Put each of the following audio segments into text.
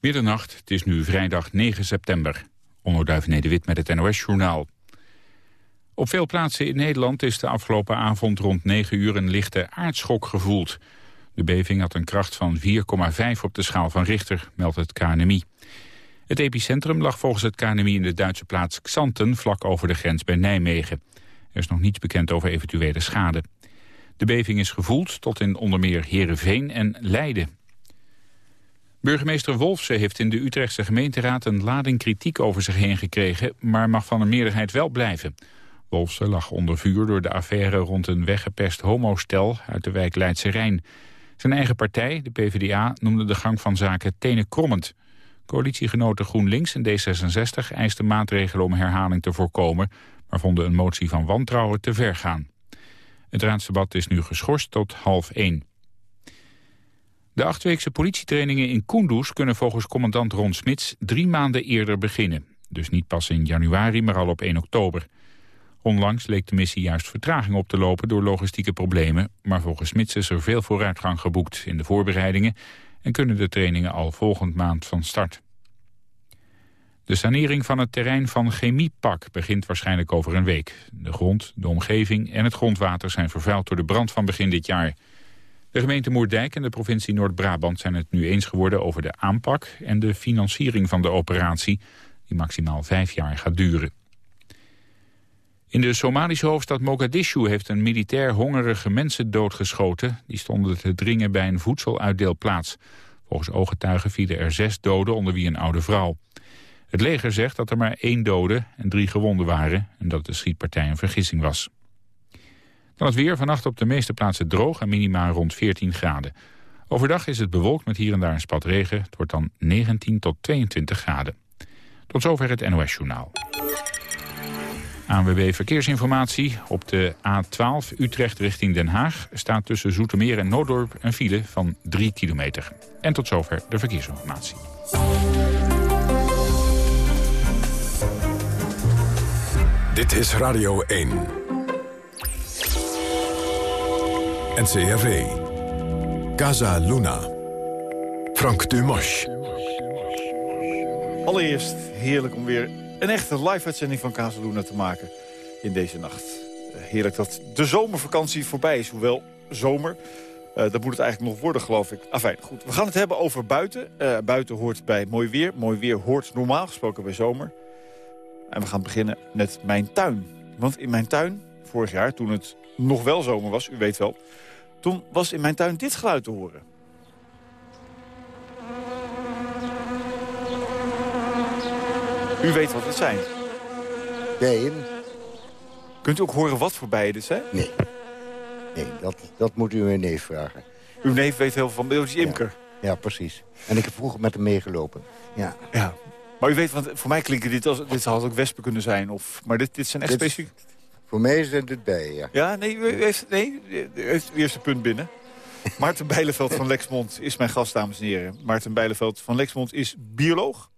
Middernacht, het is nu vrijdag 9 september. Onderduif Nederwit met het NOS-journaal. Op veel plaatsen in Nederland is de afgelopen avond rond 9 uur een lichte aardschok gevoeld. De beving had een kracht van 4,5 op de schaal van Richter, meldt het KNMI. Het epicentrum lag volgens het KNMI in de Duitse plaats Xanten, vlak over de grens bij Nijmegen. Er is nog niets bekend over eventuele schade. De beving is gevoeld tot in onder meer Heerenveen en Leiden. Burgemeester Wolfsen heeft in de Utrechtse gemeenteraad een lading kritiek over zich heen gekregen, maar mag van een meerderheid wel blijven. Wolfsen lag onder vuur door de affaire rond een weggepest homostel uit de wijk Leidse Rijn. Zijn eigen partij, de PvdA, noemde de gang van zaken tenenkrommend. Coalitiegenoten GroenLinks en D66 eisten maatregelen om herhaling te voorkomen, maar vonden een motie van wantrouwen te ver gaan. Het raadsdebat is nu geschorst tot half één. De achtweekse politietrainingen in Kunduz kunnen volgens commandant Ron Smits drie maanden eerder beginnen. Dus niet pas in januari, maar al op 1 oktober. Onlangs leek de missie juist vertraging op te lopen door logistieke problemen. Maar volgens Smits is er veel vooruitgang geboekt in de voorbereidingen... en kunnen de trainingen al volgend maand van start. De sanering van het terrein van Chemiepak begint waarschijnlijk over een week. De grond, de omgeving en het grondwater zijn vervuild door de brand van begin dit jaar. De gemeente Moerdijk en de provincie Noord-Brabant zijn het nu eens geworden over de aanpak en de financiering van de operatie, die maximaal vijf jaar gaat duren. In de Somalische hoofdstad Mogadishu heeft een militair hongerige mensen doodgeschoten. Die stonden te dringen bij een voedseluitdeelplaats. Volgens ooggetuigen vielen er zes doden, onder wie een oude vrouw. Het leger zegt dat er maar één dode en drie gewonden waren... en dat de schietpartij een vergissing was. Dan het weer, vannacht op de meeste plaatsen droog en minimaal rond 14 graden. Overdag is het bewolkt met hier en daar een spat regen. Het wordt dan 19 tot 22 graden. Tot zover het NOS Journaal. ANWB Verkeersinformatie. Op de A12 Utrecht richting Den Haag staat tussen Zoetermeer en Noordorp een file van 3 kilometer. En tot zover de verkeersinformatie. Dit is Radio 1. NCRV. Casa Luna. Frank Dumas. Allereerst heerlijk om weer een echte live-uitzending van Casa Luna te maken in deze nacht. Heerlijk dat de zomervakantie voorbij is, hoewel zomer... Uh, dat moet het eigenlijk nog worden, geloof ik. Afijn, goed. We gaan het hebben over buiten. Uh, buiten hoort bij mooi weer. Mooi weer hoort normaal gesproken bij zomer. En we gaan beginnen met mijn tuin. Want in mijn tuin, vorig jaar, toen het nog wel zomer was, u weet wel... toen was in mijn tuin dit geluid te horen. U weet wat het zijn. Bijen? Kunt u ook horen wat voor bijen dit zijn? Nee. Nee, dat, dat moet u mijn neef vragen. Uw neef weet heel veel van, is imker. Ja, ja, precies. En ik heb vroeger met hem meegelopen. Ja. ja. Maar u weet, want voor mij klinken dit als... Dit had ook wespen kunnen zijn. Of, maar dit, dit zijn echt specifiek... Voor mij zijn dit bijen, ja. Ja, nee, u heeft, nee, u heeft het eerste punt binnen. Maarten Bijleveld van Lexmond is mijn gast, dames en heren. Maarten Bijleveld van Lexmond is bioloog.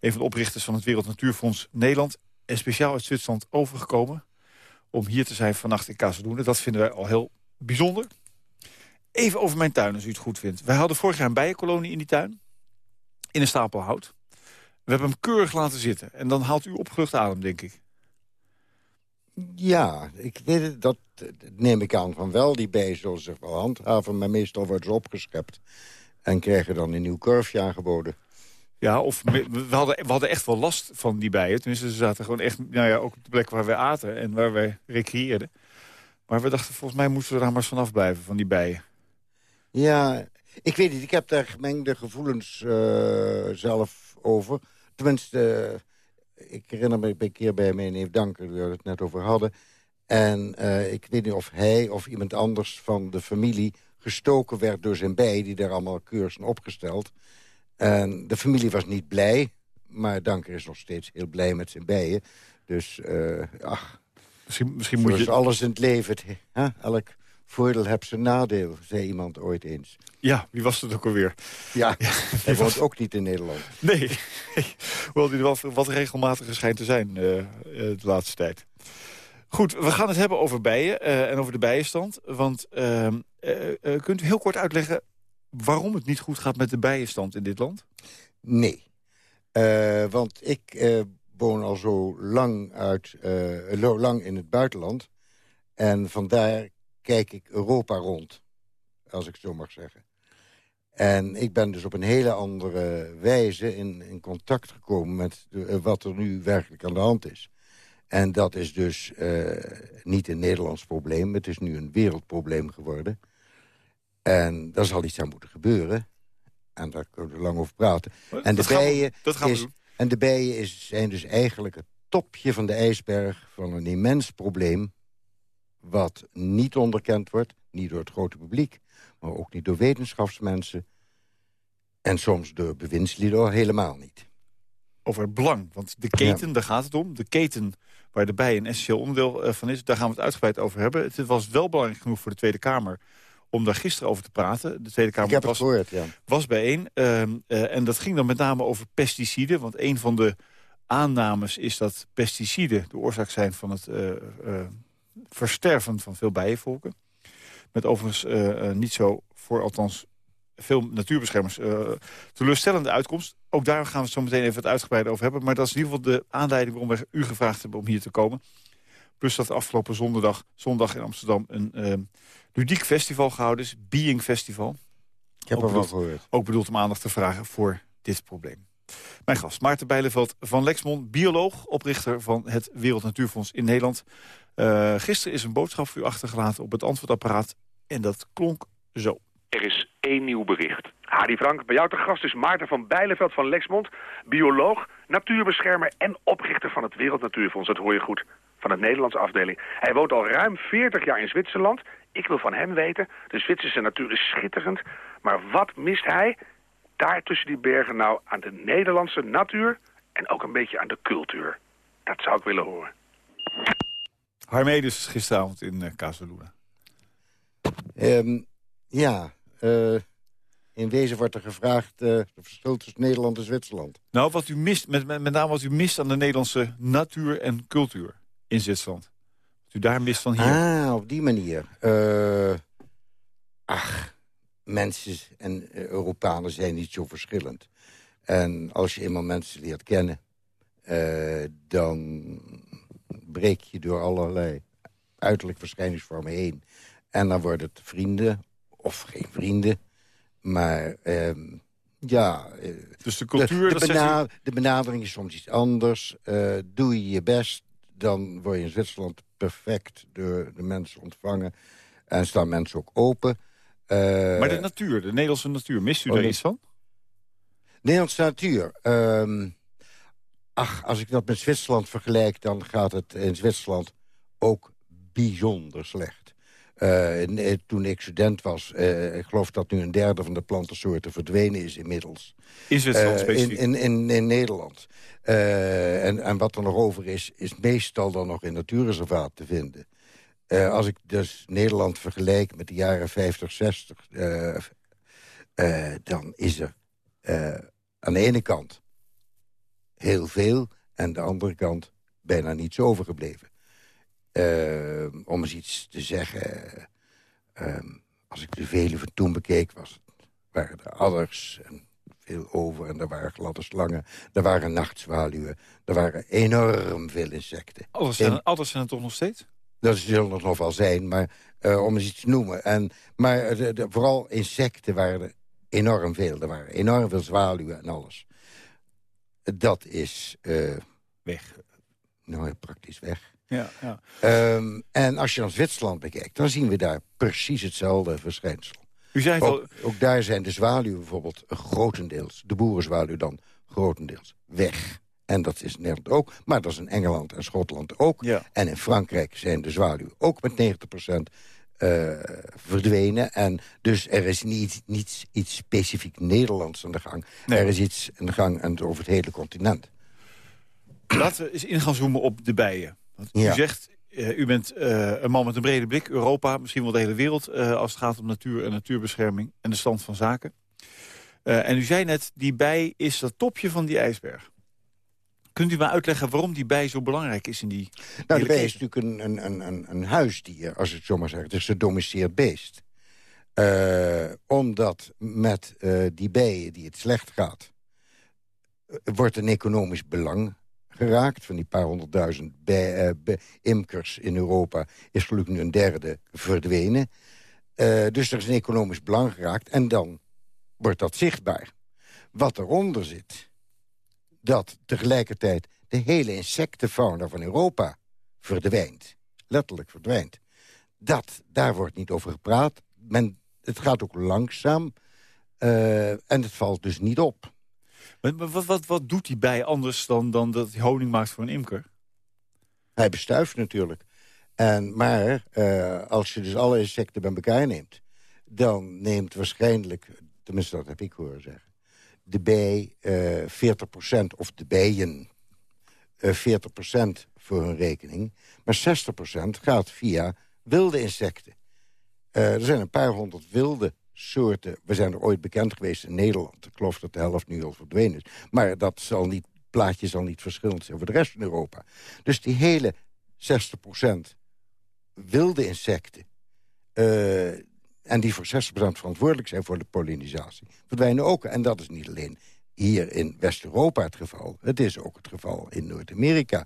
Een van de oprichters van het Wereld Natuurfonds Nederland. En speciaal uit Zwitserland overgekomen. Om hier te zijn vannacht in Kazeldoenen. Dat vinden wij al heel bijzonder. Even over mijn tuin, als u het goed vindt. Wij hadden vorig jaar een bijenkolonie in die tuin. In een stapel hout. We hebben hem keurig laten zitten. En dan haalt u opgelucht adem, denk ik. Ja, ik weet dat neem ik aan van wel. Die bijen zullen zich wel handhaven, maar meestal worden ze opgeschept. En krijgen dan een nieuw kurfje aangeboden. Ja, of we hadden, we hadden echt wel last van die bijen. Tenminste, ze zaten gewoon echt nou ja, ook op de plek waar we aten en waar wij recreëerden. Maar we dachten, volgens mij moesten we daar maar vanaf blijven, van die bijen. Ja, ik weet niet. Ik heb daar gemengde gevoelens uh, zelf over. Tenminste, uh, ik herinner me een keer bij mijn neef Danker, waar we het net over hadden. En uh, ik weet niet of hij of iemand anders van de familie gestoken werd door zijn bij... die daar allemaal keurig zijn opgesteld. En de familie was niet blij, maar Danker is nog steeds heel blij met zijn bijen. Dus, uh, ach, misschien, misschien moet je... alles in het leven, hè? elk voordeel heeft zijn nadeel, zei iemand ooit eens. Ja, wie was het ook alweer? Ja, ja hij woont ook niet in Nederland. Nee, hoewel die wel wat regelmatiger schijnt te zijn uh, de laatste tijd. Goed, we gaan het hebben over bijen uh, en over de bijenstand. Want uh, kunt u heel kort uitleggen waarom het niet goed gaat met de bijenstand in dit land? Nee. Want ik woon al zo lang, uit, lang in het buitenland. En vandaar kijk ik Europa rond, als ik zo mag zeggen. En ik ben dus op een hele andere wijze in, in contact gekomen... met wat er nu werkelijk aan de hand is. En dat is dus niet een Nederlands probleem. Het is nu een wereldprobleem geworden. En daar zal iets aan moeten gebeuren. En daar kunnen we lang over praten. En de, bijen dat gaan we is, doen. en de bijen is, zijn dus eigenlijk het topje van de ijsberg... van een immens probleem wat niet onderkend wordt. Niet door het grote publiek, maar ook niet door wetenschapsmensen. En soms door bewindslieden helemaal niet. Over het belang, want de keten, daar gaat het om. De keten waar de bij een essentieel onderdeel eh, van is, daar gaan we het uitgebreid over hebben. Het was wel belangrijk genoeg voor de Tweede Kamer om daar gisteren over te praten. De Tweede Kamer was, gehoord, ja. was bijeen. Uh, uh, en dat ging dan met name over pesticiden. Want een van de aannames is dat pesticiden de oorzaak zijn van het uh, versterven van veel bijenvolken. Met overigens niet zo voor althans veel natuurbeschermers teleurstellende uitkomst. Ook daar gaan we het zo meteen even het uitgebreid over hebben. Maar dat is in ieder geval de aanleiding waarom we u gevraagd hebben om hier te komen. Plus dat afgelopen zondag, zondag in Amsterdam een ludiek festival gehouden is. Being Festival. Ik heb er wel gehoord. Ook bedoeld om aandacht te vragen voor dit probleem. Mijn gast, Maarten Bijleveld van Lexmond, bioloog, oprichter van het Wereld Natuurfonds in Nederland. Uh, gisteren is een boodschap voor u achtergelaten op het antwoordapparaat en dat klonk zo. Er is één nieuw bericht. Hardy Frank, bij jou te gast is Maarten van Bijleveld van Lexmond, bioloog, natuurbeschermer en oprichter van het Wereld Natuurfonds. Dat hoor je goed, van de Nederlandse afdeling. Hij woont al ruim 40 jaar in Zwitserland ik wil van hem weten, de Zwitserse natuur is schitterend, maar wat mist hij daar tussen die bergen nou aan de Nederlandse natuur en ook een beetje aan de cultuur? Dat zou ik willen horen. Harmedes gisteravond in uh, Casaluna. Um, ja, uh, in wezen wordt er gevraagd uh, het verschil tussen Nederland en Zwitserland. Nou, wat u mist, met, met, met name wat u mist aan de Nederlandse natuur en cultuur in Zwitserland u daar mist van hier? Ah, op die manier. Uh, ach, mensen en Europanen zijn niet zo verschillend. En als je eenmaal mensen leert kennen... Dan breek je door allerlei uiterlijk verschijningsvormen heen. En dan worden het vrienden, of geen vrienden. Maar uh, ja... Dus de cultuur... De, de, de benadering is soms iets anders. Uh, doe je je best, dan word je in Zwitserland perfect door de mensen ontvangen. En staan mensen ook open. Uh, maar de natuur, de Nederlandse natuur, mist u oh, daar iets van? Nederlandse natuur? Uh, ach, als ik dat met Zwitserland vergelijk... dan gaat het in Zwitserland ook bijzonder slecht. Uh, toen ik student was, uh, ik geloof dat nu een derde van de plantensoorten verdwenen is inmiddels. In Zwitserland uh, specifiek? In, in, in, in Nederland. en, en wat er nog over is, is meestal dan nog in natuurreservaat te vinden. als ik dus Nederland vergelijk met de jaren 50, 60... dan is er aan de ene kant heel veel... en aan de andere kant bijna niets overgebleven. Uh, om eens iets te zeggen. Uh, als ik de vele van toen bekeek, was het, waren er adders en veel over. En er waren gladde slangen, er waren nachtzwaluwen. Er waren enorm veel insecten. Adders zijn, adders zijn er toch nog steeds? Dat zullen er nog wel zijn, maar uh, om eens iets te noemen. En, maar de, de, vooral insecten waren er enorm veel. Er waren enorm veel zwaluwen en alles. Dat is... Uh, weg. Nou, praktisch weg. Ja, ja. Um, en als je dan Zwitserland bekijkt, dan zien we daar precies hetzelfde verschijnsel. U zei ook, al... ook daar zijn de zwaluwen bijvoorbeeld grotendeels, de boerenzwaluw dan grotendeels, weg. En dat is in Nederland ook, maar dat is in Engeland en Schotland ook. Ja. En in Frankrijk zijn de zwaluwen ook met 90 uh, verdwenen. En dus er is niet, niet iets specifiek Nederlands aan de gang. Nee. Er is iets aan de gang en over het hele continent. Laten we eens in gaan zoomen op de bijen. Want u Ja. zegt, eh, u bent eh, een man met een brede blik. Europa, misschien wel de hele wereld... als het gaat om natuur en natuurbescherming en de stand van zaken. En u zei net, die bij is dat topje van die ijsberg. Kunt u me uitleggen waarom die bij zo belangrijk is in die Nou, de bij is natuurlijk een, een, een, een, huisdier, als ik het zo maar zeg. Het is een domesticeerd beest. Eh, omdat met eh, die bijen die het slecht gaat... wordt een economisch belang geraakt. Van die paar honderdduizend bij, uh, imkers in Europa is gelukkig nu een derde verdwenen. Dus er is een economisch belang geraakt en dan wordt dat zichtbaar. Wat eronder zit, dat tegelijkertijd de hele insectenfauna van Europa verdwijnt. Letterlijk verdwijnt. Dat, daar wordt niet over gepraat. Men, het gaat ook langzaam. Uh, en het valt dus niet op. Maar, wat, wat, wat doet hij bij anders dan, dan dat hij honing maakt voor een imker? Hij bestuift natuurlijk. En, maar uh, als je dus alle insecten bij elkaar neemt... dan neemt waarschijnlijk, tenminste dat heb ik horen zeggen... de bij uh, 40% of de bijen uh, 40% voor hun rekening. Maar 60% gaat via wilde insecten. Uh, er zijn een paar honderd wilde soorten... We zijn er ooit bekend geweest in Nederland. Ik geloof dat de helft nu al verdwenen is. Maar dat zal niet, plaatje zal niet verschillend zijn voor de rest van Europa. Dus die hele 60% wilde insecten... Uh, en die voor 60% verantwoordelijk zijn voor de pollinisatie... verdwijnen ook. En dat is niet alleen hier in West-Europa het geval. Het is ook het geval in Noord-Amerika.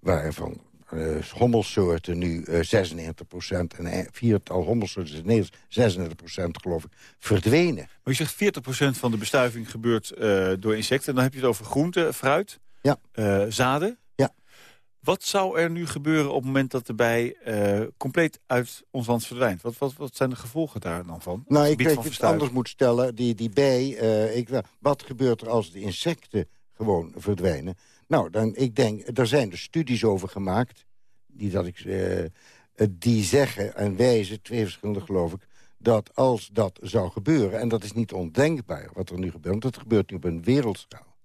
Waarvan uh, hommelsoorten nu uh, 96 procent... en viertal hommelsoorten in Nederland 36 procent, geloof ik, verdwenen. Maar je zegt 40 procent van de bestuiving gebeurt uh, door insecten. Dan heb je het over groente, fruit, ja. Eh, zaden. Wat zou er nu gebeuren op het moment dat de bij compleet uit ons land verdwijnt? Wat, wat, wat zijn de gevolgen daar dan van? Nou, ik denk dat het anders moet stellen. Die, die bij, ik, wat gebeurt er als de insecten gewoon verdwijnen? Nou, dan, ik denk, er zijn er studies over gemaakt... die, dat ik, uh, die zeggen en wijzen, twee verschillende geloof ik... dat als dat zou gebeuren, en dat is niet ondenkbaar wat er nu gebeurt... want dat gebeurt nu op een wereldschaal...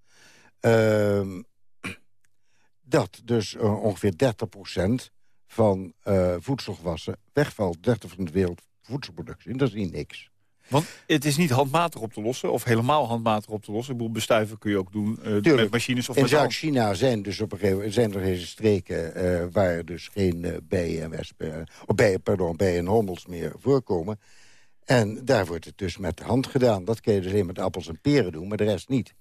Dat dus uh, ongeveer 30% van uh, voedselgewassen wegvalt. 30% van de wereldvoedselproductie. En dat is niet niks. Want het is niet handmatig op te lossen, of helemaal handmatig op te lossen. Ik bedoel, bestuiven kun je ook doen uh, met machines of In Zuid-China zijn dus op een gegeven moment zijn er deze streken uh, waar dus geen uh, bijen en wespen, of bijen, pardon, bijen en hommels meer voorkomen. En daar wordt het dus met de hand gedaan. Dat kun je dus alleen met appels en peren doen, maar de rest niet.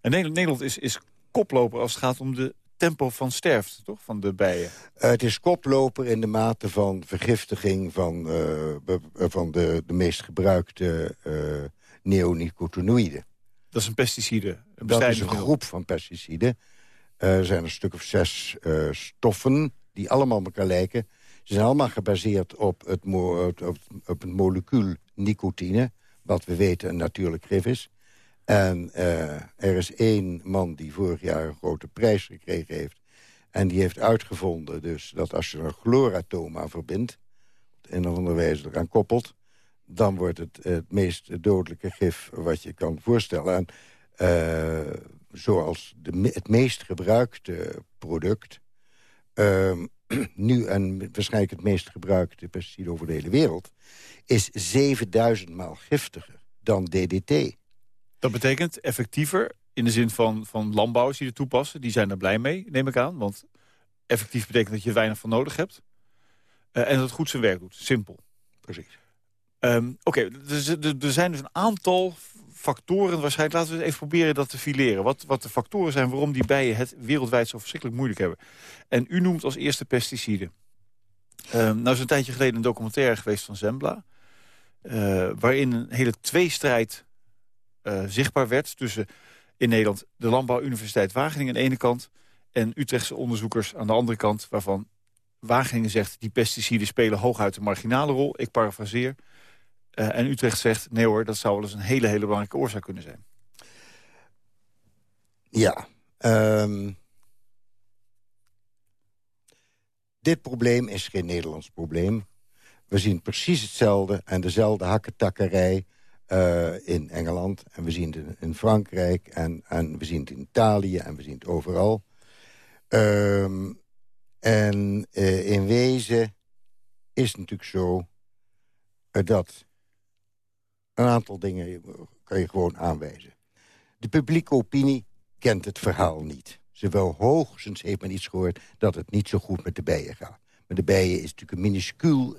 En Nederland is, is koploper als het gaat om de tempo van sterfte, toch, van de bijen? Uh, het is koploper in de mate van vergiftiging van, uh, van de, de meest gebruikte uh, neonicotinoïden. Dat is een pesticide? Een dat is een groep van pesticiden. er zijn een stuk of zes stoffen die allemaal elkaar lijken. Ze zijn allemaal gebaseerd op het, op, op het molecuul nicotine... wat we weten een natuurlijk gif is. En uh, er is één man die vorig jaar een grote prijs gekregen heeft. En die heeft uitgevonden dus dat als je een chlooratoom aan verbindt... op een of andere wijze eraan koppelt... dan wordt het het meest dodelijke gif wat je kan voorstellen. En uh, zoals de, het meest gebruikte product... Uh, nu en waarschijnlijk het meest gebruikte pesticide over de hele wereld... is 7000 maal giftiger dan DDT. Dat betekent effectiever in de zin van, van landbouwers die het toepassen. Die zijn er blij mee, neem ik aan. Want effectief betekent dat je weinig van nodig hebt. Uh, en dat het goed zijn werk doet. Simpel. Precies. Um, Oké, okay, er zijn dus een aantal factoren waarschijnlijk. Laten we eens even proberen dat te fileren. Wat, wat de factoren zijn waarom die bijen het wereldwijd zo verschrikkelijk moeilijk hebben. En u noemt als eerste pesticiden. Um, nou is een tijdje geleden een documentaire geweest van Zembla. Uh, waarin een hele tweestrijd uh, zichtbaar werd... tussen in Nederland de Landbouwuniversiteit Wageningen aan de ene kant... en Utrechtse onderzoekers aan de andere kant... waarvan Wageningen zegt die pesticiden spelen hooguit een marginale rol. Ik parafraseer. Uh, en Utrecht zegt, nee hoor, dat zou wel eens een hele, hele belangrijke oorzaak kunnen zijn. Ja. Um, dit probleem is geen Nederlands probleem. We zien precies hetzelfde en dezelfde hakketakkerij uh, in Engeland. En we zien het in Frankrijk. En, en we zien het in Italië. En we zien het overal. Um, en uh, in wezen is het natuurlijk zo... Uh, dat een aantal dingen kan je gewoon aanwijzen. De publieke opinie kent het verhaal niet. Ze wel hoogstens heeft men iets gehoord dat het niet zo goed met de bijen gaat. Met de bijen is natuurlijk een minuscuul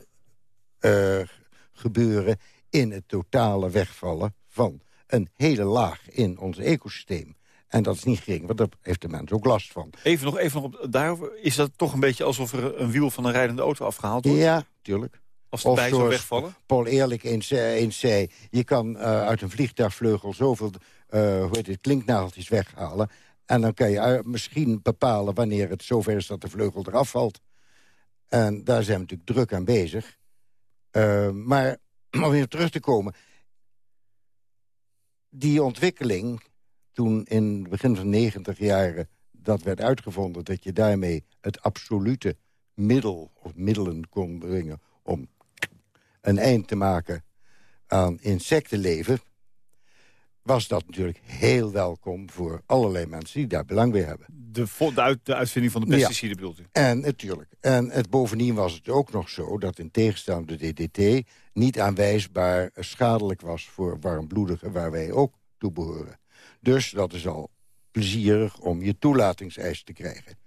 gebeuren in het totale wegvallen van een hele laag in ons ecosysteem. En dat is niet gering, want daar heeft de mens ook last van. Even nog, even nog op, daarover. Is dat toch een beetje alsof er een wiel van een rijdende auto afgehaald wordt? Ja, tuurlijk. Als de bij zou wegvallen? Paul Eerlijk eens, uh, eens zei... je kan uh, uit een vliegtuigvleugel zoveel uh, hoe heet het, klinknageltjes weghalen... en dan kan je misschien bepalen wanneer het zover is dat de vleugel eraf valt. En daar zijn we natuurlijk druk aan bezig. maar om weer terug te komen... die ontwikkeling toen in het begin van negentig jaren dat werd uitgevonden... dat je daarmee het absolute middel of middelen kon brengen... om een eind te maken aan insectenleven... was dat natuurlijk heel welkom voor allerlei mensen die daar belang bij hebben. De, de, de uitvinding van de pesticiden ja. bedoelt u? En natuurlijk. En het, bovendien was het ook nog zo dat in tegenstelling tot de DDT... niet aanwijsbaar schadelijk was voor warmbloedigen... waar wij ook toe behoren. Dus dat is al plezierig om je toelatingseis te krijgen.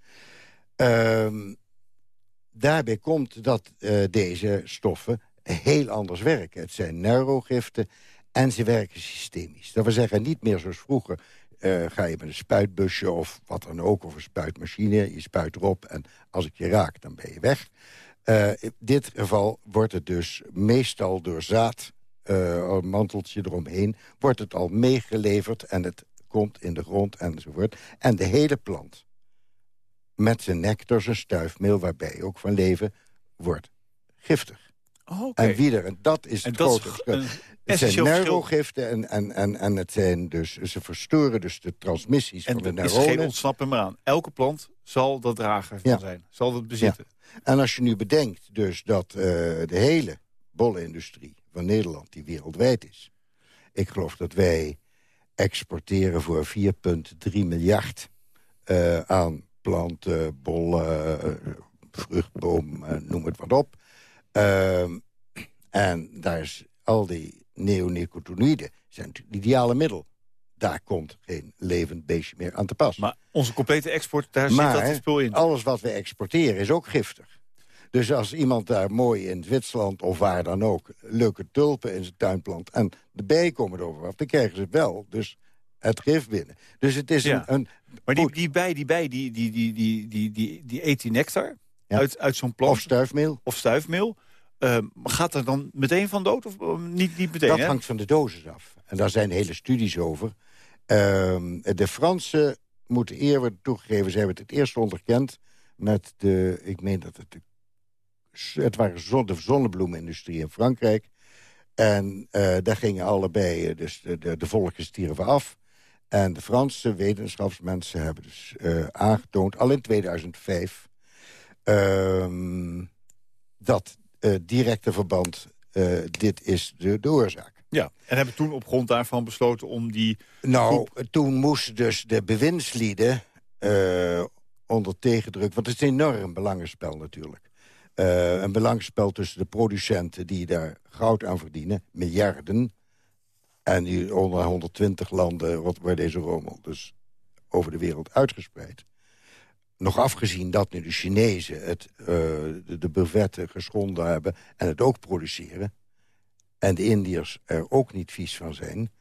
Um, daarbij komt dat uh, deze stoffen heel anders werken. Het zijn neurogiften en ze werken systemisch. Dat wil zeggen, niet meer zoals vroeger... Uh, ga je met een spuitbusje of wat dan ook, of een spuitmachine. Je spuit erop en als ik je raak, dan ben je weg. Uh, in dit geval wordt het dus meestal door zaad uh, een manteltje eromheen... wordt het al meegeleverd en het komt in de grond enzovoort. En de hele plant, met zijn nectar, zijn stuifmeel... waarbij ook van leven, wordt giftig. Okay. En wie en dat is het grote verschil. Het zijn neurogiften en, en, en, en het zijn dus, ze verstoren dus de transmissies en van de neuronen. En er is geen ontsnappen meer aan. Elke plant zal dat drager van zijn, zal dat bezitten. Ja. En als je nu bedenkt dus dat uh, de hele bollenindustrie van Nederland... die wereldwijd is. Ik geloof dat wij exporteren voor 4,3 miljard uh, aan planten, bollen, uh, vruchtboom, uh, noem het wat op. Ehm, en daar is al die neonicotinoïden zijn natuurlijk het ideale middel. Daar komt geen levend beestje meer aan te pas. Maar onze complete export, daar maar, zit dat spul in. alles wat we exporteren is ook giftig. Dus als iemand daar mooi in Zwitserland of waar dan ook... leuke tulpen in zijn tuin plant en de bijen komen erover af... dan krijgen ze wel dus het gif binnen. Dus het is ja. een, een... Maar die, die bij, die bij, die, die, die, die, die, die, die eet die nectar ja. uit, uit zo'n plant. Of stuifmeel. Of stuifmeel. Uh, gaat er dan meteen van dood of uh, niet, niet meteen? Dat hè? hangt van de dosis af. En daar zijn hele studies over. Uh, de Fransen moeten eer worden toegegeven. Ze hebben het het eerst onderkend met de... Ik meen dat het de het waren zon, de zonnebloemenindustrie in Frankrijk. En uh, daar gingen allebei, dus de, de, de volken stierven af. En de Franse wetenschapsmensen hebben dus aangetoond, al in 2005... Uh, dat uh, directe verband, dit is de, de oorzaak. Ja, en hebben toen op grond daarvan besloten om die... Nou, groep... toen moesten dus de bewindslieden onder tegendruk... want het is een enorm belangenspel natuurlijk. Uh, een belangenspel tussen de producenten die daar goud aan verdienen, miljarden. En die onder 120 landen wordt deze rommel dus over de wereld uitgespreid. Nog afgezien dat nu de Chinezen het, uh, de, de geschonden hebben en het ook produceren. En de Indiërs er ook niet vies van zijn.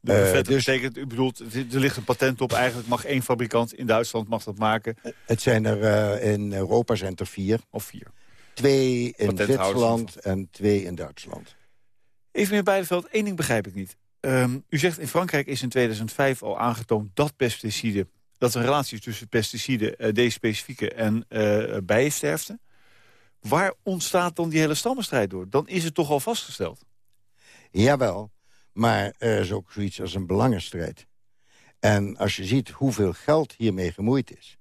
De uh, dus, betekent, u bedoelt, er ligt een patent op. Eigenlijk mag één fabrikant in Duitsland mag dat maken. Het zijn er, in Europa zijn er vier. Of vier. Twee in Zwitserland en twee in Duitsland. Even meer Beideveld, één ding begrijp ik niet. Um, u zegt in Frankrijk is in 2005 al aangetoond dat pesticiden... dat er een relatie is tussen pesticiden, uh, deze specifieke en uh, bijensterfte. Waar ontstaat dan die hele stammenstrijd door? Dan is het toch al vastgesteld? Jawel, maar er is ook zoiets als een belangenstrijd. En als je ziet hoeveel geld hiermee gemoeid is...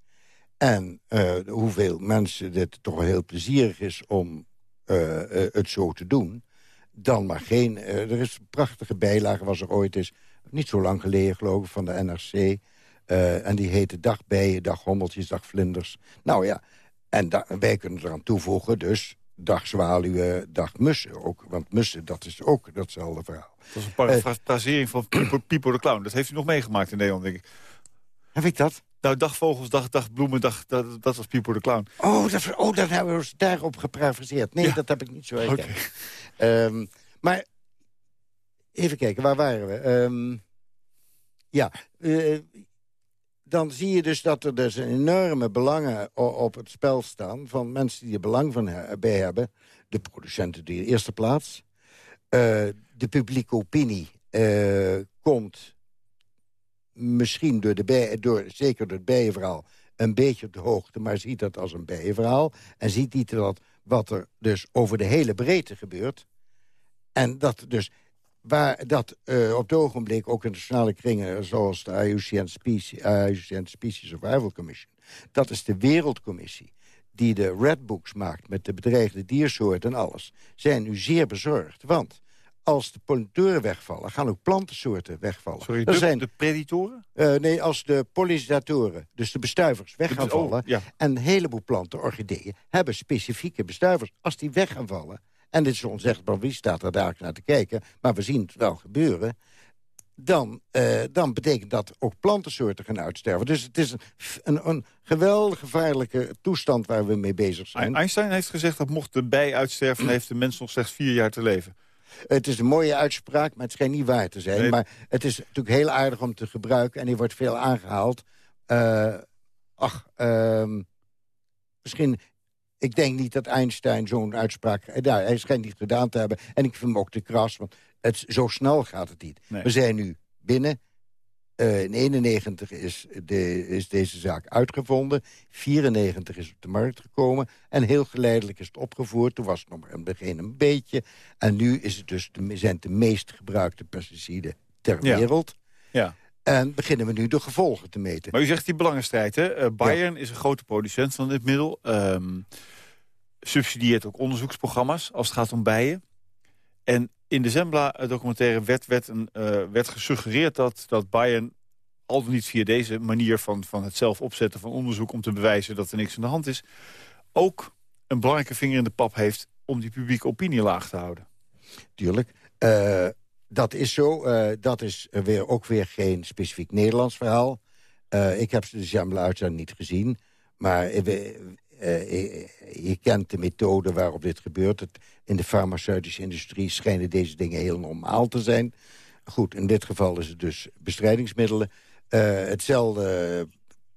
En uh, hoeveel mensen dit toch wel heel plezierig is om het zo te doen... dan maar geen... er is een prachtige bijlage, was er ooit is... niet zo lang geleden, geloof ik, van de NRC... en die heette Dag Bijen, Dag Hommeltjes, Dag Vlinders. Nou ja, en wij kunnen eraan toevoegen dus... Dag zwaluwen, dag mussen ook. Want mussen, dat is ook datzelfde verhaal. Dat is een parafrasering van Pipo, de Clown. Dat heeft u nog meegemaakt in Nederland, denk ik. Heb ik dat? Nou, dag vogels, dag, dag bloemen, dag, dat, dat was Pipo de Clown. Oh, dat, oh, dat hebben we daarop gepraviseerd. Nee, ja. dat heb ik niet zo herkend. Okay. Um, maar, even kijken, waar waren we? Um, Ja, uh, dan zie je dus dat er dus enorme belangen op het spel staan... van mensen die er belang van bij hebben. De producenten die in de eerste plaats. Uh, de publieke opinie uh, komt misschien door de bij, door, zeker door het bijenverhaal een beetje op de hoogte... maar ziet dat als een bijenverhaal. En ziet niet dat wat er dus over de hele breedte gebeurt. En dat dus waar dat uh, op het ogenblik ook internationale kringen... zoals de IUCN Species, IUCN Species Survival Commission... dat is de wereldcommissie die de Red Books maakt... met de bedreigde diersoorten en alles... zijn nu zeer bezorgd. Want als de pollinatoren wegvallen, gaan ook plantensoorten wegvallen. Sorry, de, zijn, de predatoren? Uh, nee, als de pollinatoren, dus de bestuivers, weg gaan oh, vallen... ja. en een heleboel planten, orchideeën, hebben specifieke bestuivers. Als die weg gaan vallen, en dit is onzegbaar, wie staat er daar naar te kijken... maar we zien het wel gebeuren... Dan, uh, dan betekent dat ook plantensoorten gaan uitsterven. Dus het is een, een, geweldig gevaarlijke toestand waar we mee bezig zijn. Einstein heeft gezegd dat mocht de bij uitsterven... heeft de mens nog slechts vier jaar te leven. Het is een mooie uitspraak, maar het schijnt niet waar te zijn. Maar het is natuurlijk heel aardig om te gebruiken... en die wordt veel aangehaald. Uh, ach, uh, misschien ik denk niet dat Einstein zo'n uitspraak... Nou, hij schijnt niet gedaan te hebben. En ik vind hem ook te kras, want het, zo snel gaat het niet. We zijn nu binnen. Uh, in 91 is, de, is deze zaak uitgevonden. 94 is op de markt gekomen. En heel geleidelijk is het opgevoerd. Toen was het nog maar in het begin een beetje. En nu is het dus de, zijn het de meest gebruikte pesticiden ter wereld. Ja. En beginnen we nu de gevolgen te meten. Maar u zegt die belangenstrijd, hè? Uh, Bayern is een grote producent van dit middel. Um, subsidieert ook onderzoeksprogramma's als het gaat om bijen. En in de Zembla-documentaire werd, werd, een, uh, werd gesuggereerd dat, dat Bayern al dan niet via deze manier van, van het zelf opzetten van onderzoek... om te bewijzen dat er niks aan de hand is... ook een belangrijke vinger in de pap heeft om die publieke opinie laag te houden. Tuurlijk. Uh, dat is zo. Uh, dat is weer, ook weer geen specifiek Nederlands verhaal. Uh, ik heb de Jamla uitzending niet gezien. Maar uh, je kent de methode waarop dit gebeurt. Het, in de farmaceutische industrie schijnen deze dingen heel normaal te zijn. Goed, in dit geval is het dus bestrijdingsmiddelen. hetzelfde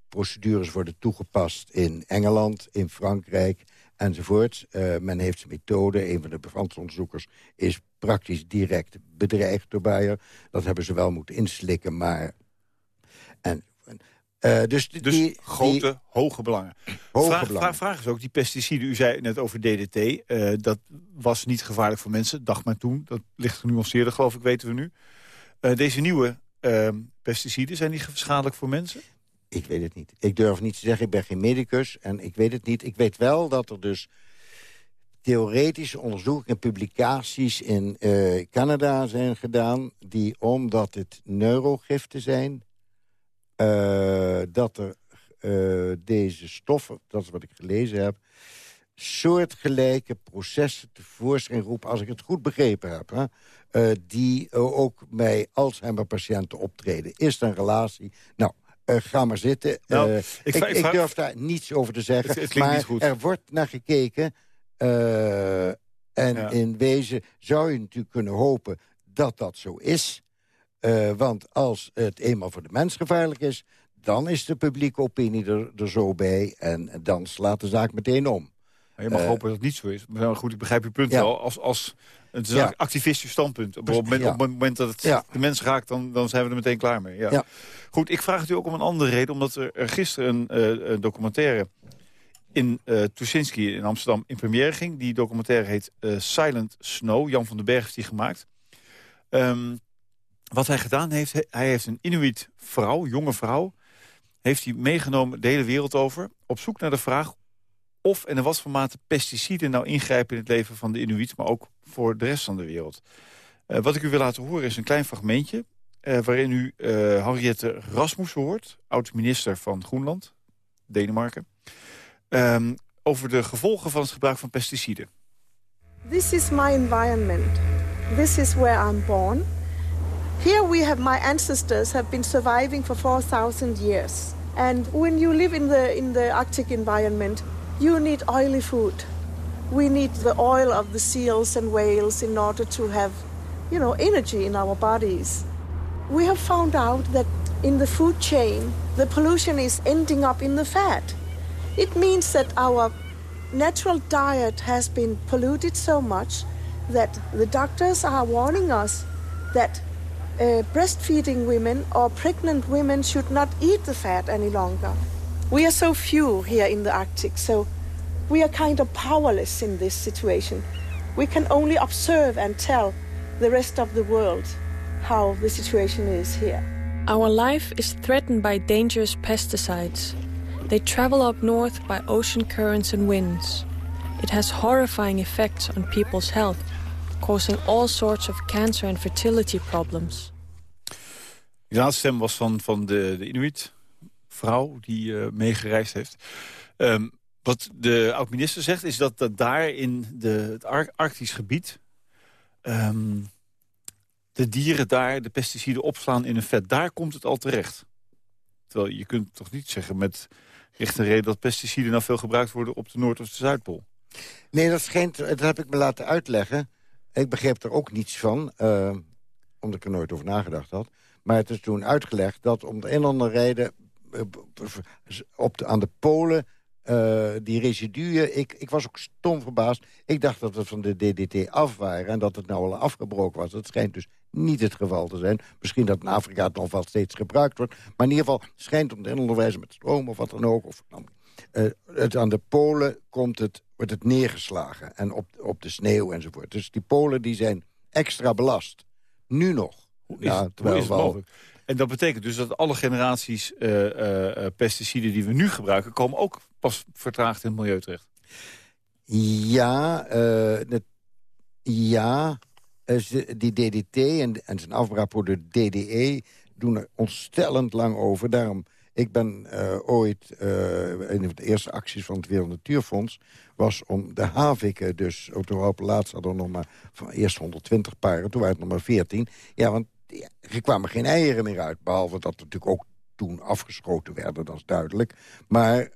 procedures worden toegepast in Engeland, in Frankrijk enzovoort. Men heeft zijn methode. Een van de bevandsonderzoekers is praktisch direct bedreigd door Bayer. Dat hebben ze wel moeten inslikken, maar... En, uh, dus, dus die, grote, hoge belangen. Hoge vraag, belangen. Vraag, is ook, die pesticiden, u zei net over DDT... Uh, eh, dat was niet gevaarlijk voor mensen, dacht maar toen. Dat ligt genuanceerder, geloof ik, weten we nu. deze nieuwe ehm, pesticiden, zijn die schadelijk voor mensen? Ik weet het niet. Ik durf niet te zeggen, ik ben geen medicus en ik weet het niet. Ik weet wel dat er dus theoretische onderzoeken en publicaties in uh, Canada zijn gedaan... die, omdat het neurogiften zijn, uh, dat er uh, deze stoffen, dat is wat ik gelezen heb... soortgelijke processen tevoorschijn roepen, als ik het goed begrepen heb... Hè, die ook bij Alzheimer-patiënten optreden. Is er een relatie? Nou, uh, ga maar zitten. Nou, uh, ik, ik, ik, durf daar niets over te zeggen. Het, maar er wordt naar gekeken. Uh, en in wezen zou je natuurlijk kunnen hopen dat dat zo is. want als het eenmaal voor de mens gevaarlijk is... dan is de publieke opinie er, er zo bij. En dan slaat de zaak meteen om. Maar je mag hopen dat het niet zo is. Maar goed, ik begrijp je punt wel. Als, als, het is een activistisch standpunt. Op het moment, op het moment dat het de mens raakt, dan, dan zijn we er meteen klaar mee. Ja. Goed, ik vraag het u ook om een andere reden. Omdat er gisteren een, uh, documentaire in uh, Tuschinski in Amsterdam in première ging. Die documentaire heet uh, Silent Snow. Jan van den Berg heeft die gemaakt. Um, wat hij gedaan heeft, hij heeft een Inuit vrouw, jonge vrouw... heeft hij meegenomen de hele wereld over... op zoek naar de vraag of en in wat voor mate pesticiden nou ingrijpen in het leven van de Inuit... maar ook voor de rest van de wereld. Uh, wat ik u wil laten horen is een klein fragmentje... Waarin u uh, Henriette Rasmussen hoort, oud-minister van Groenland, Denemarken... Um, over de gevolgen van het gebruik van pesticiden. This is my environment. This is where I'm born. Here we have my ancestors have been surviving for 4,000 years. And when you live in the, in the Arctic environment, you need oily food. We need the oil of the seals and whales in order to have, you know, energy in our bodies. we have found out that in the food chain, the pollution is ending up in the fat. It means that our natural diet has been polluted so much that the doctors are warning us that uh, breastfeeding women or pregnant women should not eat the fat any longer. We are so few here in the Arctic, so we are kind of powerless in this situation. We can only observe and tell the rest of the world how the situation is here. Our life is threatened by dangerous pesticides. They travel up north by ocean currents and winds. It has horrifying effects on people's health, causing all sorts of cancer and fertility problems. De laatste stem was van, van de, de Inuit-vrouw die uh, meegereisd heeft. Um, wat de oud-minister zegt is dat, dat daar in de, het Ar Arktisch gebied... Um, de dieren daar de pesticiden opslaan in een vet. Daar komt het al terecht. Terwijl je kunt toch niet zeggen met recht en reden... dat pesticiden nou veel gebruikt worden op de Noord- of de Zuidpool? Nee, dat schijnt, dat heb ik me laten uitleggen. Ik begreep er ook niets van, uh, omdat ik er nooit over nagedacht had. Maar het is toen uitgelegd dat om de een of andere reden... Uh, op de, aan de polen uh, die residuen, ik, ik was ook stom verbaasd. Ik dacht dat het van de DDT af waren en dat het nou al afgebroken was. Dat schijnt dus niet het geval te zijn. Misschien dat in Afrika het nog wel steeds gebruikt wordt. Maar in ieder geval schijnt om de onderwijs met stroom of wat dan ook... Of, uh, het, aan de polen komt het, wordt het neergeslagen. En op, op de sneeuw enzovoort. Dus die polen die zijn extra belast. Nu nog. Hoe is, ja, terwijl hoe is het mogelijk? En dat betekent dus dat alle generaties uh, uh, pesticiden die we nu gebruiken... komen ook pas vertraagd in het milieu terecht. Ja, ja die DDT en, en zijn afbraakproduct DDE doen er ontstellend lang over. Daarom, ik ben ooit, een van de eerste acties van het Wereld Natuurfonds... was om de haviken, dus op de laatst hadden we nog maar van eerst 120 paren, toen waren het nog maar 14. Ja, want er kwamen geen eieren meer uit. Behalve dat er natuurlijk ook toen afgeschoten werden, dat is duidelijk. Maar uh,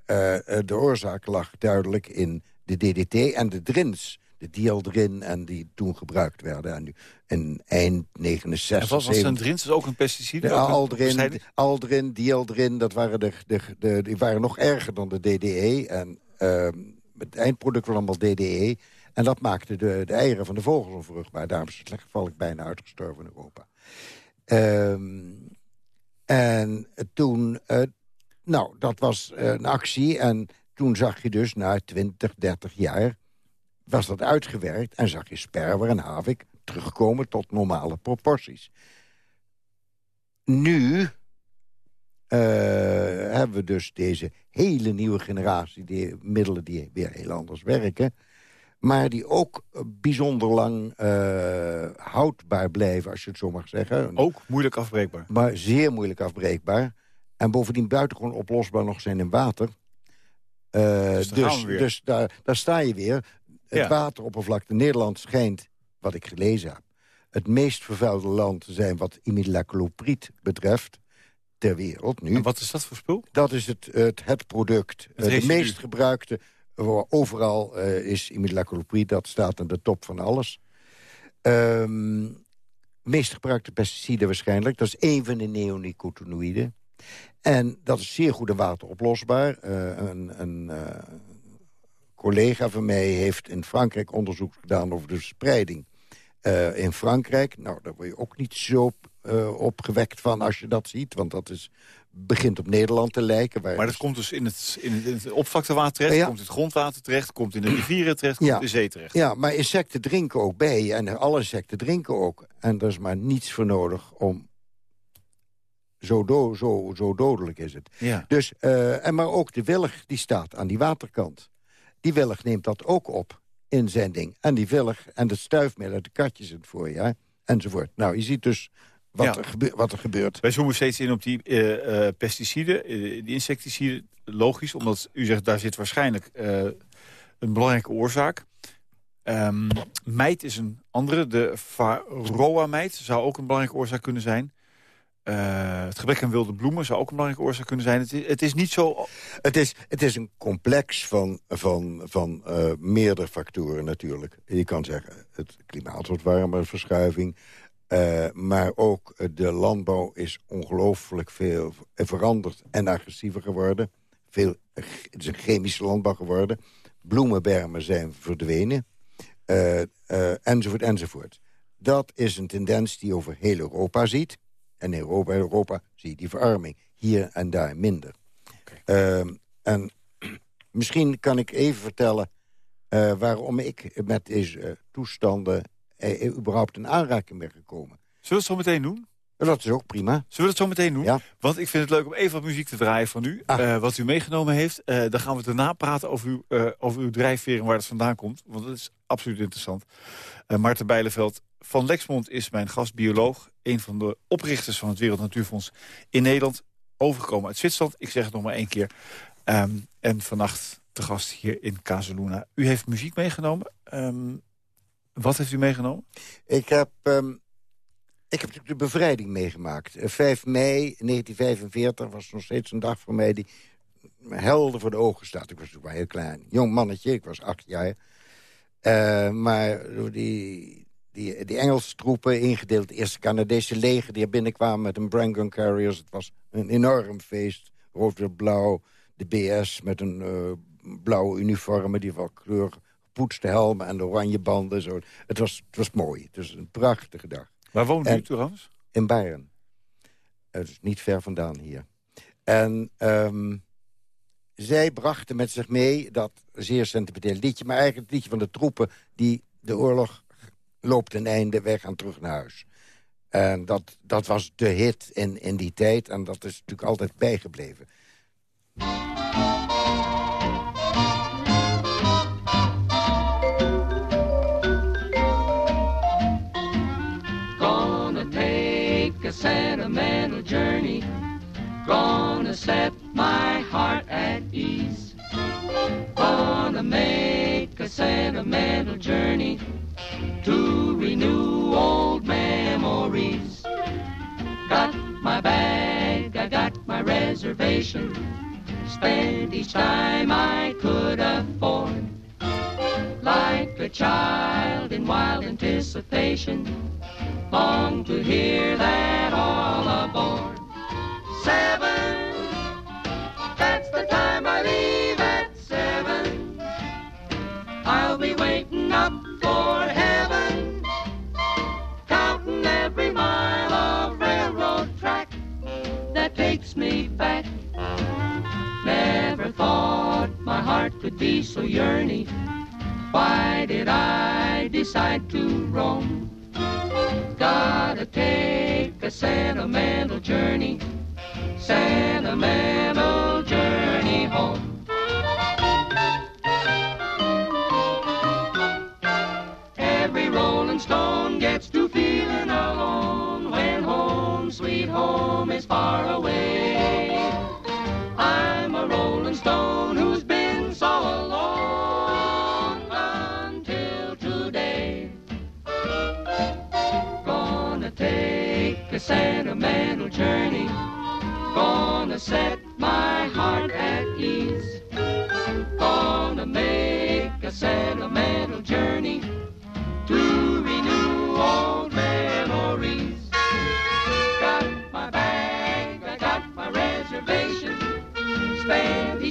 de oorzaak lag duidelijk in de DDT en de drins. De dieldrin en die toen gebruikt werden. En nu, in eind 69... En was is ook een pesticide? De aldrin, aldrin, dieldrin, dat waren, de, de, de, die waren nog erger dan de DDE. En uh, het eindproduct was allemaal DDE. En dat maakte de, de eieren van de vogels onvruchtbaar. Daarom is het gevallig bijna uitgestorven in Europa. Um, en toen, uh, nou, dat was uh, een actie. En toen zag je dus na 20, 30 jaar... was dat uitgewerkt en zag je sperwer en havik terugkomen tot normale proporties. Nu uh, hebben we dus deze hele nieuwe generatie... Die middelen die weer heel anders werken maar die ook bijzonder lang uh, houdbaar blijven, als je het zo mag zeggen. Ook moeilijk afbreekbaar. Maar zeer moeilijk afbreekbaar. En bovendien buitengewoon oplosbaar nog zijn in water. Uh, dus, dus, dus daar, daar, sta je weer. Het ja. wateroppervlakte Nederland schijnt, wat ik gelezen heb... het meest vervuilde land te zijn wat imidacloprid betreft ter wereld nu. En wat is dat voor spul? Dat is het, het, het product. Het de meest gebruikte Overal uh, is imidacloprid, dat staat aan de top van alles. Um, meest gebruikte pesticide waarschijnlijk. Dat is één van de neonicotinoïden. En dat is zeer goed in water oplosbaar. Uh, een, een uh, collega van mij heeft in Frankrijk onderzoek gedaan... over de spreiding in Frankrijk. Nou, daar word je ook niet zo opgewekt van als je dat ziet. Want dat is begint op Nederland te lijken. maar dat komt dus in het, in het, in het oppervlaktewater terecht, komt in het grondwater terecht... komt in de rivieren terecht, komt in de zee terecht. Ja, maar insecten drinken ook bij en alle insecten drinken ook. En er is maar niets voor nodig om... Zo, do, zo, zo dodelijk is het. Ja. Dus, uh, en maar ook de willig die staat aan die waterkant. Die willig neemt dat ook op in zijn ding. En die willig en de stuifmeel de katjes in het voorjaar enzovoort. Nou, je ziet dus wat, er, wat er gebeurt. Wij zoomen steeds in op die uh, uh, pesticiden, uh, die insecticiden. Logisch, omdat u zegt, daar zit waarschijnlijk een belangrijke oorzaak. Um, mijt is een andere. De varroa-mijt zou ook een belangrijke oorzaak kunnen zijn. Het gebrek aan wilde bloemen zou ook een belangrijke oorzaak kunnen zijn. Het is, het is niet zo... Het is, het is een complex van, van, van meerdere factoren natuurlijk. Je kan zeggen, het klimaat wordt warmer, verschuiving Eh, maar ook de landbouw is ongelooflijk veel veranderd en agressiever geworden. Veel, het is een chemische landbouw geworden. Bloemenbermen zijn verdwenen. Enzovoort, enzovoort. Dat is een tendens die over heel Europa ziet. En in Europa, Europa zie je die verarming. Hier en daar minder. Ehm, en misschien kan ik even vertellen... Uh, waarom ik met deze toestanden uh, überhaupt in aanraking ben gekomen. Zullen we het zo meteen doen? Dat is ook prima. Zullen we het zo meteen doen? Ja. Want ik vind het leuk om even wat muziek te draaien van u. Ah. Uh, wat u meegenomen heeft. Uh, dan gaan we daarna praten over uw, uh, over uw drijfveer en waar het vandaan komt. Want dat is absoluut interessant. Maarten Bijleveld van Lexmond is mijn gastbioloog. Een van de oprichters van het Wereld Natuurfonds in Nederland. Overgekomen uit Zwitserland. Ik zeg het nog maar één keer. Um, en vannacht te gast hier in Casaluna. U heeft muziek meegenomen. Um, wat heeft u meegenomen? Ik heb... Um... Ik heb de bevrijding meegemaakt. 5 mei 1945 was nog steeds een dag voor mij die helder voor de ogen staat. Ik was natuurlijk maar heel klein. Jong mannetje, ik was acht jaar. Uh, maar die, die, die Engelse troepen, ingedeeld het eerste Canadese leger... die er binnenkwamen met een Brangun Carriers. Het was een enorm feest. Rood-wit-blauw. De BS met een uh, blauwe uniformen, die wel kleur gepoetste helmen en de oranje banden. Zo. Het, was, het was mooi. Het was een prachtige dag. Waar woont u trouwens? In Bayern. Het is niet ver vandaan hier. En um, zij brachten met zich mee dat zeer sentimentele liedje... maar eigenlijk het liedje van de troepen die de oorlog loopt een einde, wij gaan terug naar huis. En dat, dat was de hit in, in die tijd en dat is natuurlijk altijd bijgebleven. journey Gonna set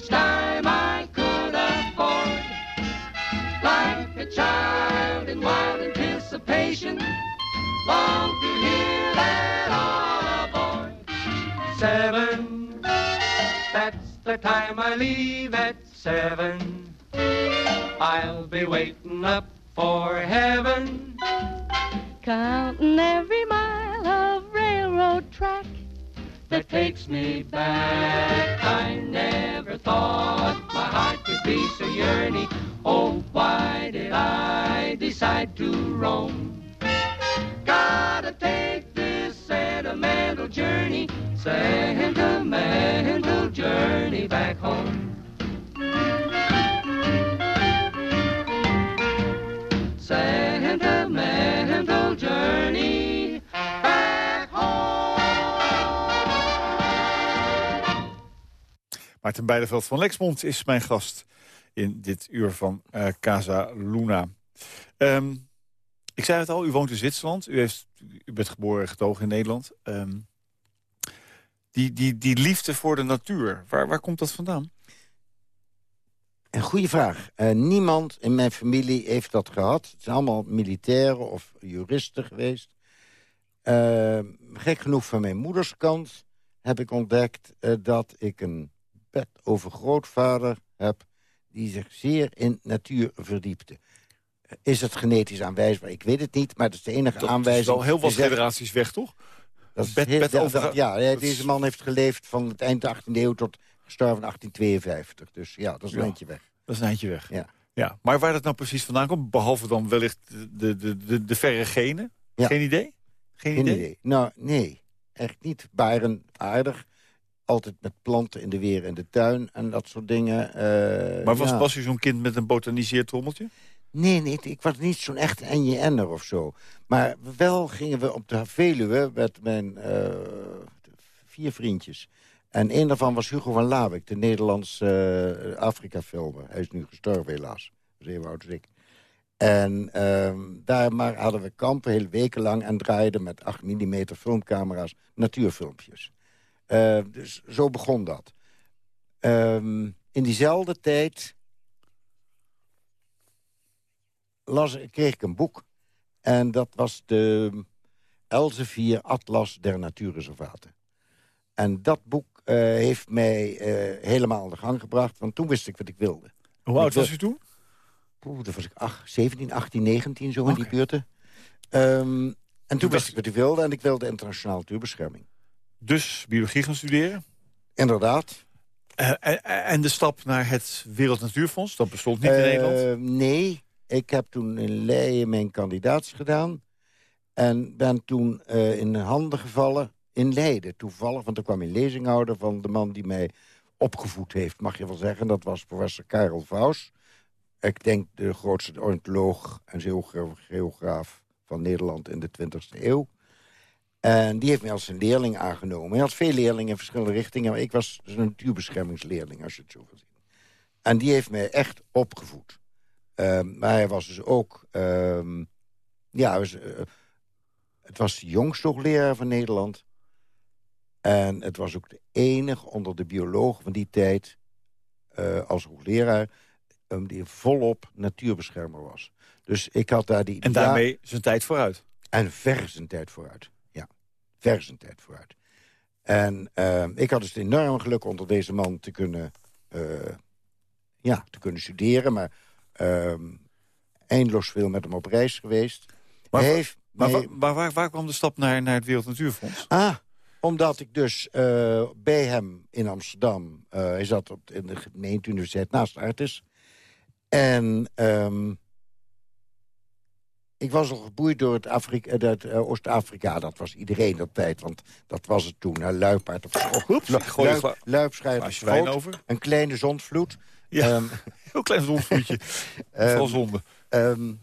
each time I could afford. Like a child in wild anticipation. Long to hear that all aboard. Seven, that's the time I leave at seven. I'll be waiting up for heaven. Counting every mile of railroad track that takes me back. I never thought my heart could be so yearning. Oh, why did I decide to roam? Gotta take this sentimental journey, sentimental journey back home. Maarten Beideveld van Lexmond is mijn gast in dit uur van uh, Casa Luna. Um, ik zei het al, u woont in Zwitserland. U heeft u bent geboren en getogen in Nederland. Ehm, die, die, die liefde voor de natuur, waar, waar komt dat vandaan? Een goede vraag. Uh, niemand in mijn familie heeft dat gehad. Het zijn allemaal militairen of juristen geweest. Uh, gek genoeg van mijn moeders kant heb ik ontdekt... Uh, dat ik een bed over grootvader heb... die zich zeer in natuur verdiepte. Is het genetisch aanwijsbaar? Ik weet het niet, maar dat is de enige dat aanwijzing. Dat is al heel wat generaties weg, toch? Dat is bed, bed over... Ja, deze man heeft geleefd van het eind 18e eeuw tot gestorven 1852. Dus ja, dat is een ja. eindje weg. Dat is een eindje weg. Ja. ja. Maar waar dat nou precies vandaan komt, behalve dan wellicht de, de, de, de verre genen? Ja. Geen idee? Geen, Geen idee? idee? Nou, nee. Echt niet. Baren aardig. Altijd met planten in de weer en de tuin en dat soort dingen. Uh, maar was, ja. was u zo'n kind met een botaniseertrommeltje? Nee, nee, ik was niet zo'n echt NJN'er of zo. Maar wel gingen we op de Veluwe met mijn uh, vier vriendjes. En een daarvan was Hugo van Lawik, de Nederlandse uh, Afrika-filmer. Hij is nu gestorven helaas, dat is even oud als ik. En uh, daar maar hadden we kampen heel weken lang... en draaiden met 8 mm filmcamera's natuurfilmpjes. Uh, dus zo begon dat. Um, in diezelfde tijd las, kreeg ik een boek. En dat was de Elsevier Atlas der Natuurreservaten. En dat boek uh, heeft mij uh, helemaal aan de gang gebracht. Want toen wist ik wat ik wilde. Hoe oud was u toen? Oeh, dat was ik ach, 17, 18, 19, zo okay. in die buurten. Um, en toen wist ik wat ik wilde. En ik wilde internationale natuurbescherming. Dus biologie gaan studeren? Inderdaad. Uh, en, en de stap naar het Wereld Natuurfonds, dat bestond niet in Nederland? Nee, ik heb toen in Leiden mijn kandidaats gedaan. En ben toen uh, in handen gevallen in Leiden, toevallig. Want er kwam een lezinghouder van de man die mij opgevoed heeft, mag je wel zeggen. Dat was professor Karel Vaus. Ik denk de grootste ornitholoog en geograaf van Nederland in de 20e eeuw. En die heeft mij als een leerling aangenomen. Hij had veel leerlingen in verschillende richtingen... maar ik was dus een natuurbeschermingsleerling, als je het zo wil zien. En die heeft mij echt opgevoed. Um, maar hij was dus ook... Um, ja, was, uh, het was de jongste hoogleraar van Nederland. En het was ook de enige onder de biologen van die tijd... Uh, als hoogleraar um, die volop natuurbeschermer was. Dus ik had daar die... En daarmee zijn tijd vooruit. En ver zijn tijd vooruit. Ver zijn tijd vooruit. En uh, ik had dus het enorm geluk onder deze man te kunnen, uh, ja, te kunnen studeren. Maar uh, eindeloos veel met hem op reis geweest. Maar, heeft, maar, waar, waar, waar kwam de stap naar, naar het Wereld Natuurfonds? Ah, omdat ik dus eh, bij hem in Amsterdam... eh, hij zat op, in de gemeente universiteit naast Artis. En ehm, ik was al geboeid door het, Afrika, dat, eh, Oost-Afrika. Dat was iedereen dat tijd, want dat was het toen. Hè, luipaard of Oeps, luip, wijn over. Een kleine zondvloed. Ja, Ehm, heel klein zondvoetje. Vooral zonde. Ehm,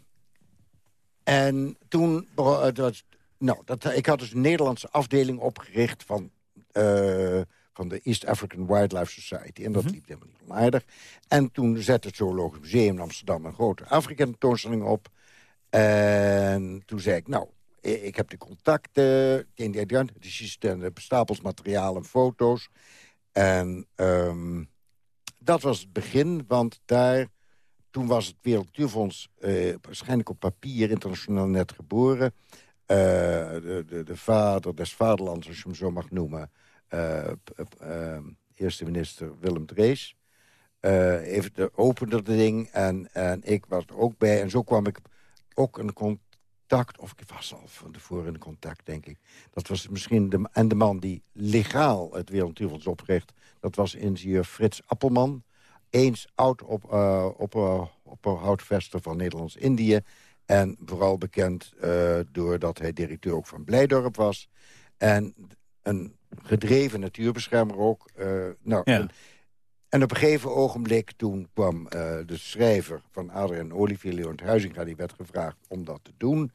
en toen... eh, dat, nou, dat, ik had dus een Nederlandse afdeling opgericht van, eh, van de East African Wildlife Society. En dat liep helemaal niet onaardig. En toen zette het Zoologisch Museum in Amsterdam een grote Afrika-tentoonstelling op. En toen zei ik, nou, ik heb de contacten, die- de systeem, stapels materiaal en foto's. En ehm, dat was het begin, want daar... Toen was het Wereld Natuurfonds eh, waarschijnlijk op papier internationaal net geboren. Eh, de, de, de vader des vaderlands, als je hem zo mag noemen... eh, eerste minister Willem Drees... even de, opende het ding en, en ik was er ook bij. En zo kwam ik ook in contact, of ik was al van tevoren in contact, denk ik. Dat was misschien de, en de man die legaal het Wereld Natuurfonds opricht... dat was ingenieur Frits Appelman eens oud op, uh, op, uh, opperhoutvester van Nederlands-Indië. En vooral bekend uh, doordat hij directeur ook van Blijdorp was. En een gedreven natuurbeschermer ook. Uh, nou, Ja. En op een gegeven ogenblik toen kwam uh, de schrijver van Adriaan Olivier, Leon Huizinga... die werd gevraagd om dat te doen.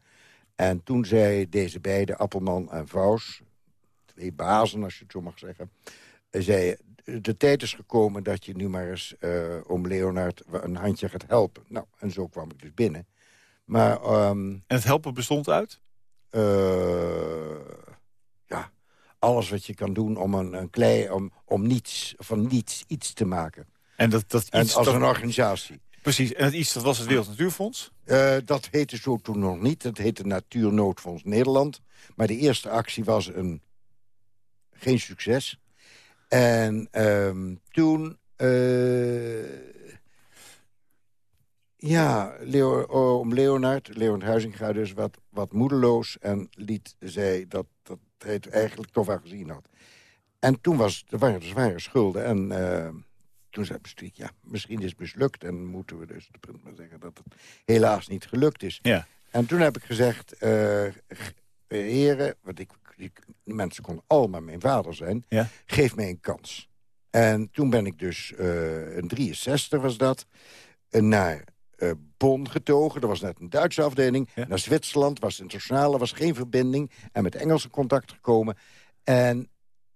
En toen zei deze beide, Appelman en Vaus... twee bazen, als je het zo mag zeggen... Hij zei, de tijd is gekomen dat je nu maar eens uh, om Leonard een handje gaat helpen. Nou, en zo kwam ik dus binnen. Maar, um, En het helpen bestond uit? eh, ja, alles wat je kan doen om, een, een klei, om, om niets, van niets iets te maken. En, dat, dat En iets, als dat- een organisatie. Precies, en het iets dat was het Wereld Natuurfonds. Eh, dat heette zo toen nog niet. Dat heette Natuurnoodfonds Nederland. Maar de eerste actie was een, geen succes. En ehm, toen... eh, ja, Leo, om Leonard, Leonard Huizinga dus wat, wat moedeloos... en liet zij dat, dat het eigenlijk toch wel gezien had. En toen was, er waren er zware schulden. En eh, toen zei het bestuur, ja, misschien is het mislukt... en moeten we dus maar zeggen dat het helaas niet gelukt is. Ja. En toen heb ik gezegd, eh, g- heren, want ik, ik, die mensen konden allemaal mijn vader zijn... Ja. geef mij een kans. En toen ben ik dus, eh in 63 was dat, eh, naar eh Bonn getogen. Er was net een Duitse afdeling. Ja. Naar Zwitserland was internationaal, er was geen verbinding. En met Engels in contact gekomen. En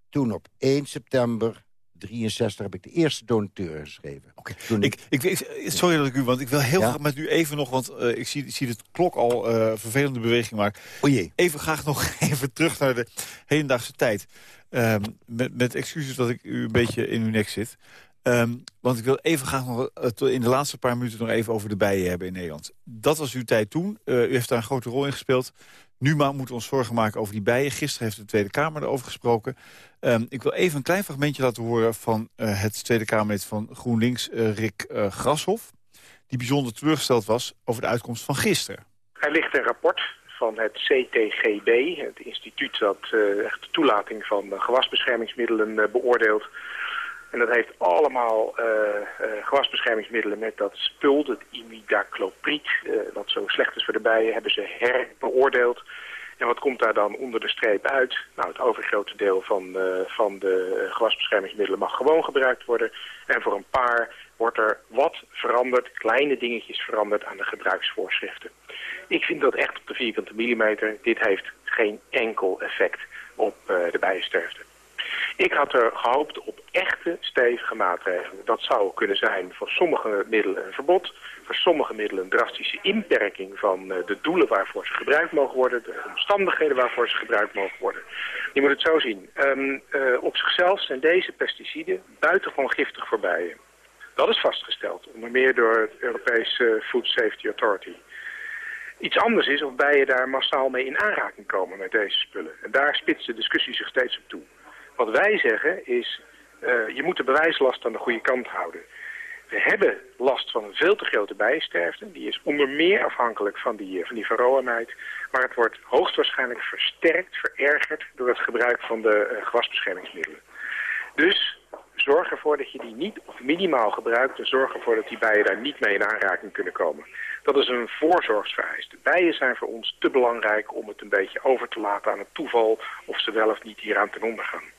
toen op 1 september 63 heb ik de eerste donateur geschreven. Toen Ik, ik, ik- sorry dat ik u, want ik wil heel Ja? graag met u even nog... want eh, ik zie, zie de klok al eh, vervelende beweging maken. O jee. Even graag nog even terug naar de hedendaagse tijd. Ehm, met, met excuses dat ik u een beetje in uw nek zit. Ehm, want ik wil even graag nog eh, in de laatste paar minuten nog even over de bijen hebben in Nederland. Dat was uw tijd toen. Eh, u heeft daar een grote rol in gespeeld. Nu maar moeten we ons zorgen maken over die bijen. Gisteren heeft de Tweede Kamer erover gesproken. Ehm, ik wil even een klein fragmentje laten horen van eh, het Tweede Kamerlid van GroenLinks, Rick Grashoff. Die bijzonder teleurgesteld was over de uitkomst van gisteren. Er ligt een rapport van het CTGB, het instituut dat echt de toelating van gewasbeschermingsmiddelen beoordeelt. En dat heeft allemaal eh, gewasbeschermingsmiddelen met dat spul, het imidacloprid, eh, wat zo slecht is voor de bijen, hebben ze herbeoordeeld. En wat komt daar dan onder de streep uit? Nou, het overgrote deel van, van de gewasbeschermingsmiddelen mag gewoon gebruikt worden. En voor een paar wordt er wat veranderd, kleine dingetjes veranderd aan de gebruiksvoorschriften. Ik vind dat echt op de vierkante millimeter. Dit heeft geen enkel effect op de bijensterfte. Ik had er gehoopt op echte stevige maatregelen. Dat zou kunnen zijn voor sommige middelen een verbod, voor sommige middelen een drastische inperking van eh, de doelen waarvoor ze gebruikt mogen worden, de omstandigheden waarvoor ze gebruikt mogen worden. Je moet het zo zien. Ehm, eh, op zichzelf zijn deze pesticiden buitengewoon giftig voor bijen. Dat is vastgesteld, onder meer door het Europese Food Safety Authority. Iets anders is of bijen daar massaal mee in aanraking komen met deze spullen. En daar spitst de discussie zich steeds op toe. Wat wij zeggen is, eh, je moet de bewijslast aan de goede kant houden. We hebben last van een veel te grote bijensterfte. Die is onder meer afhankelijk van die, eh, van die. Maar het wordt hoogstwaarschijnlijk versterkt, verergerd... door het gebruik van de eh, gewasbeschermingsmiddelen. Dus zorg ervoor dat je die niet of minimaal gebruikt... en zorg ervoor dat die bijen daar niet mee in aanraking kunnen komen. Dat is een voorzorgsvereiste. Bijen zijn voor ons te belangrijk om het een beetje over te laten aan het toeval... of ze wel of niet hieraan ten onder gaan.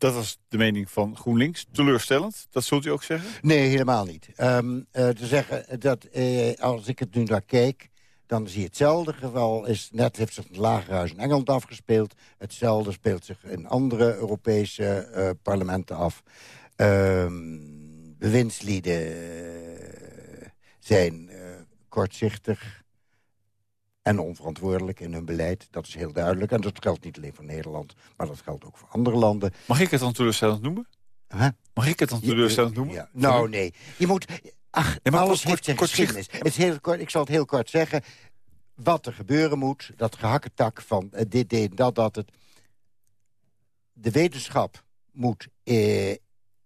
Dat was de mening van GroenLinks. Teleurstellend, dat zult u ook zeggen? Nee, helemaal niet. Ehm, eh, te zeggen dat eh, als ik het nu naar kijk... dan zie je hetzelfde geval. Is, net heeft zich het Lagerhuis in Engeland afgespeeld. Hetzelfde speelt zich in andere Europese eh, parlementen af. Ehm bewindslieden zijn kortzichtig en onverantwoordelijk in hun beleid. Dat is heel duidelijk. En dat geldt niet alleen voor Nederland, maar dat geldt ook voor andere landen. Mag ik het dan teleurstellend noemen? Huh? Mag ik het dan teleurstellend noemen? Ja. Nou, nee. Je moet... Ach, Ja, alles heeft zijn geschiedenis. Het is heel kort, ik zal het heel kort zeggen. Wat er gebeuren moet, dat gehakketak van eh, dit, dit, dat, dat, het. De wetenschap moet eh,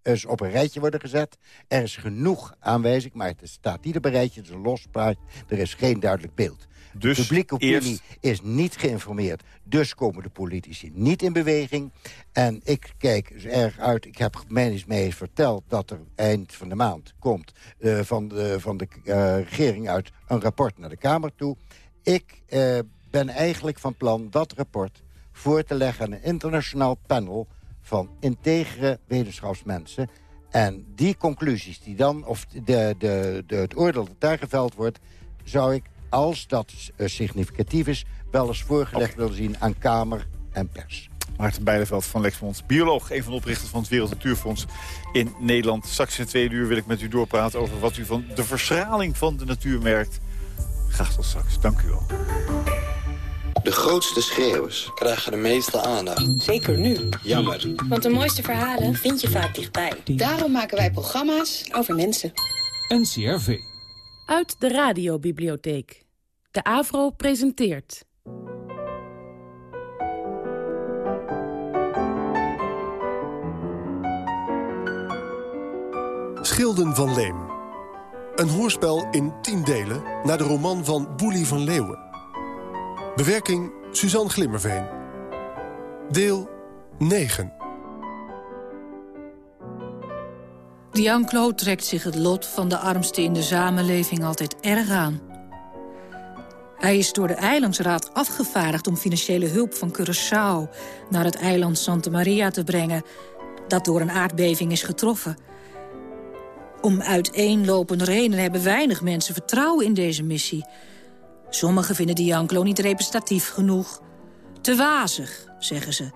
eens op een rijtje worden gezet. Er is genoeg aanwijzing, maar het staat niet op een rijtje. Het is een lospraat. Er is geen duidelijk beeld. Dus de publieke opinie eerst- is niet geïnformeerd. Dus komen de politici niet in beweging. En ik kijk dus erg uit. Ik heb mij eens verteld dat er eind van de maand komt... eh, van de, van de eh, regering uit een rapport naar de Kamer toe. Ik eh, ben eigenlijk van plan dat rapport voor te leggen aan een internationaal panel... van integere wetenschapsmensen. En die conclusies die dan, of de, de, de, het oordeel dat daar geveld wordt... zou ik, als dat eh, significatief is... wel eens voorgelegd willen zien aan Kamer en pers. Maarten Bijleveld van Lexmond, bioloog, een van de oprichters van het Wereld Natuurfonds in Nederland. Straks in twee uur wil ik met u doorpraten over wat u van de verschraling van de natuur merkt. Graag tot straks. Dank u wel. De grootste schreeuwers krijgen de meeste aandacht. Zeker nu. Jammer. Want de mooiste verhalen vind je vaak dichtbij. Daarom maken wij programma's over mensen. NCRV. Uit de radiobibliotheek. De AVRO presenteert... Schilden van Leem. Een hoorspel in tien delen naar de roman van Boelie van Leeuwen. Bewerking Suzanne Glimmerveen. Deel 9. Dianclo trekt zich het lot van de armsten in de samenleving altijd erg aan. Hij is door de eilandsraad afgevaardigd om financiële hulp van Curaçao... naar het eiland Santa Maria te brengen, dat door een aardbeving is getroffen. Om uiteenlopende redenen hebben weinig mensen vertrouwen in deze missie. Sommigen vinden Dianclo niet representatief genoeg. Te wazig, zeggen ze.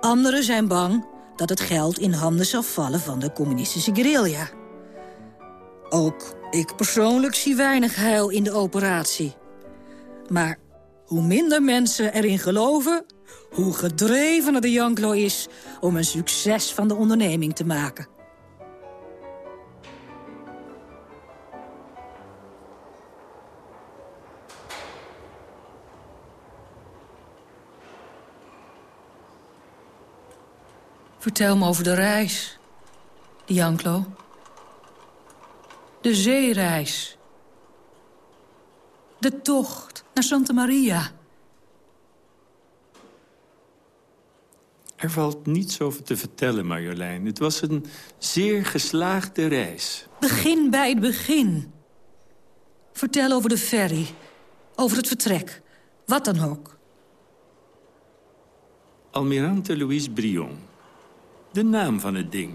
Anderen zijn bang dat het geld in handen zal vallen van de communistische guerrilla. Ook ik persoonlijk zie weinig heil in de operatie. Maar hoe minder mensen erin geloven... hoe gedrevener de Janklo is om een succes van de onderneming te maken. Vertel me over de reis, Dianclo. De zeereis. De tocht naar Santa Maria. Er valt niets over te vertellen, Marjolein. Het was een zeer geslaagde reis. Begin bij het begin. Vertel over de ferry, over het vertrek, wat dan ook. Almirante Louise Brion. De naam van het ding.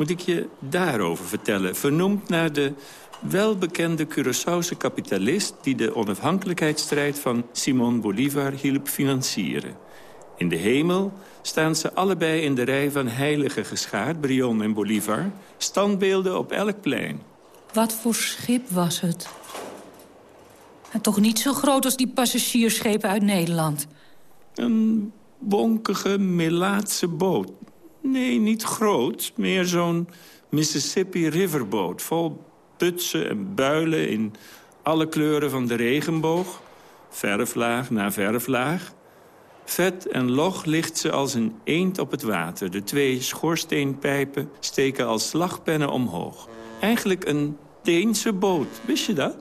Moet ik je daarover vertellen? Vernoemd naar de welbekende Curaçaose kapitalist... die de onafhankelijkheidsstrijd van Simon Bolivar hielp financieren. In de hemel staan ze allebei in de rij van heiligen geschaard... Brion en Bolivar, standbeelden op elk plein. Wat voor schip was het? En toch niet zo groot als die passagiersschepen uit Nederland. Een bonkige Melaatse boot. Nee, niet groot. Meer zo'n Mississippi Riverboot. Vol putsen en builen in alle kleuren van de regenboog. Verflaag na verflaag. Vet en log ligt ze als een eend op het water. De twee schoorsteenpijpen steken als slagpennen omhoog. Eigenlijk een Deense boot, wist je dat?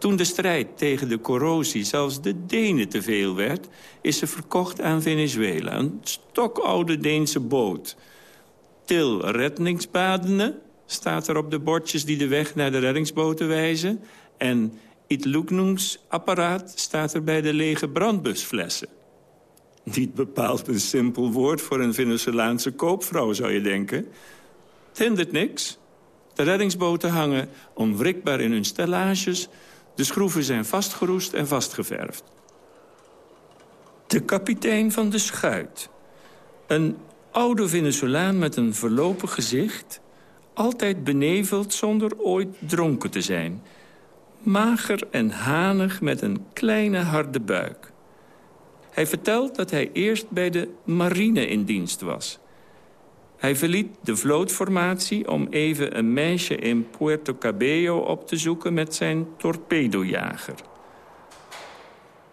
Toen de strijd tegen de corrosie zelfs de Denen te veel werd... is ze verkocht aan Venezuela. Een stokoude Deense boot. Til reddingsbadene staat er op de bordjes die de weg naar de reddingsboten wijzen. En Itluknungsapparaat staat er bij de lege brandbusflessen. Niet bepaald een simpel woord voor een Venezolaanse koopvrouw, zou je denken. Het niks. De reddingsboten hangen onwrikbaar in hun stellages... De schroeven zijn vastgeroest en vastgeverfd. De kapitein van de schuit. Een oude Venezolaan met een verlopen gezicht... altijd beneveld zonder ooit dronken te zijn. Mager en hanig met een kleine harde buik. Hij vertelt dat hij eerst bij de marine in dienst was... Hij verliet de vlootformatie om even een meisje in Puerto Cabello op te zoeken met zijn torpedojager.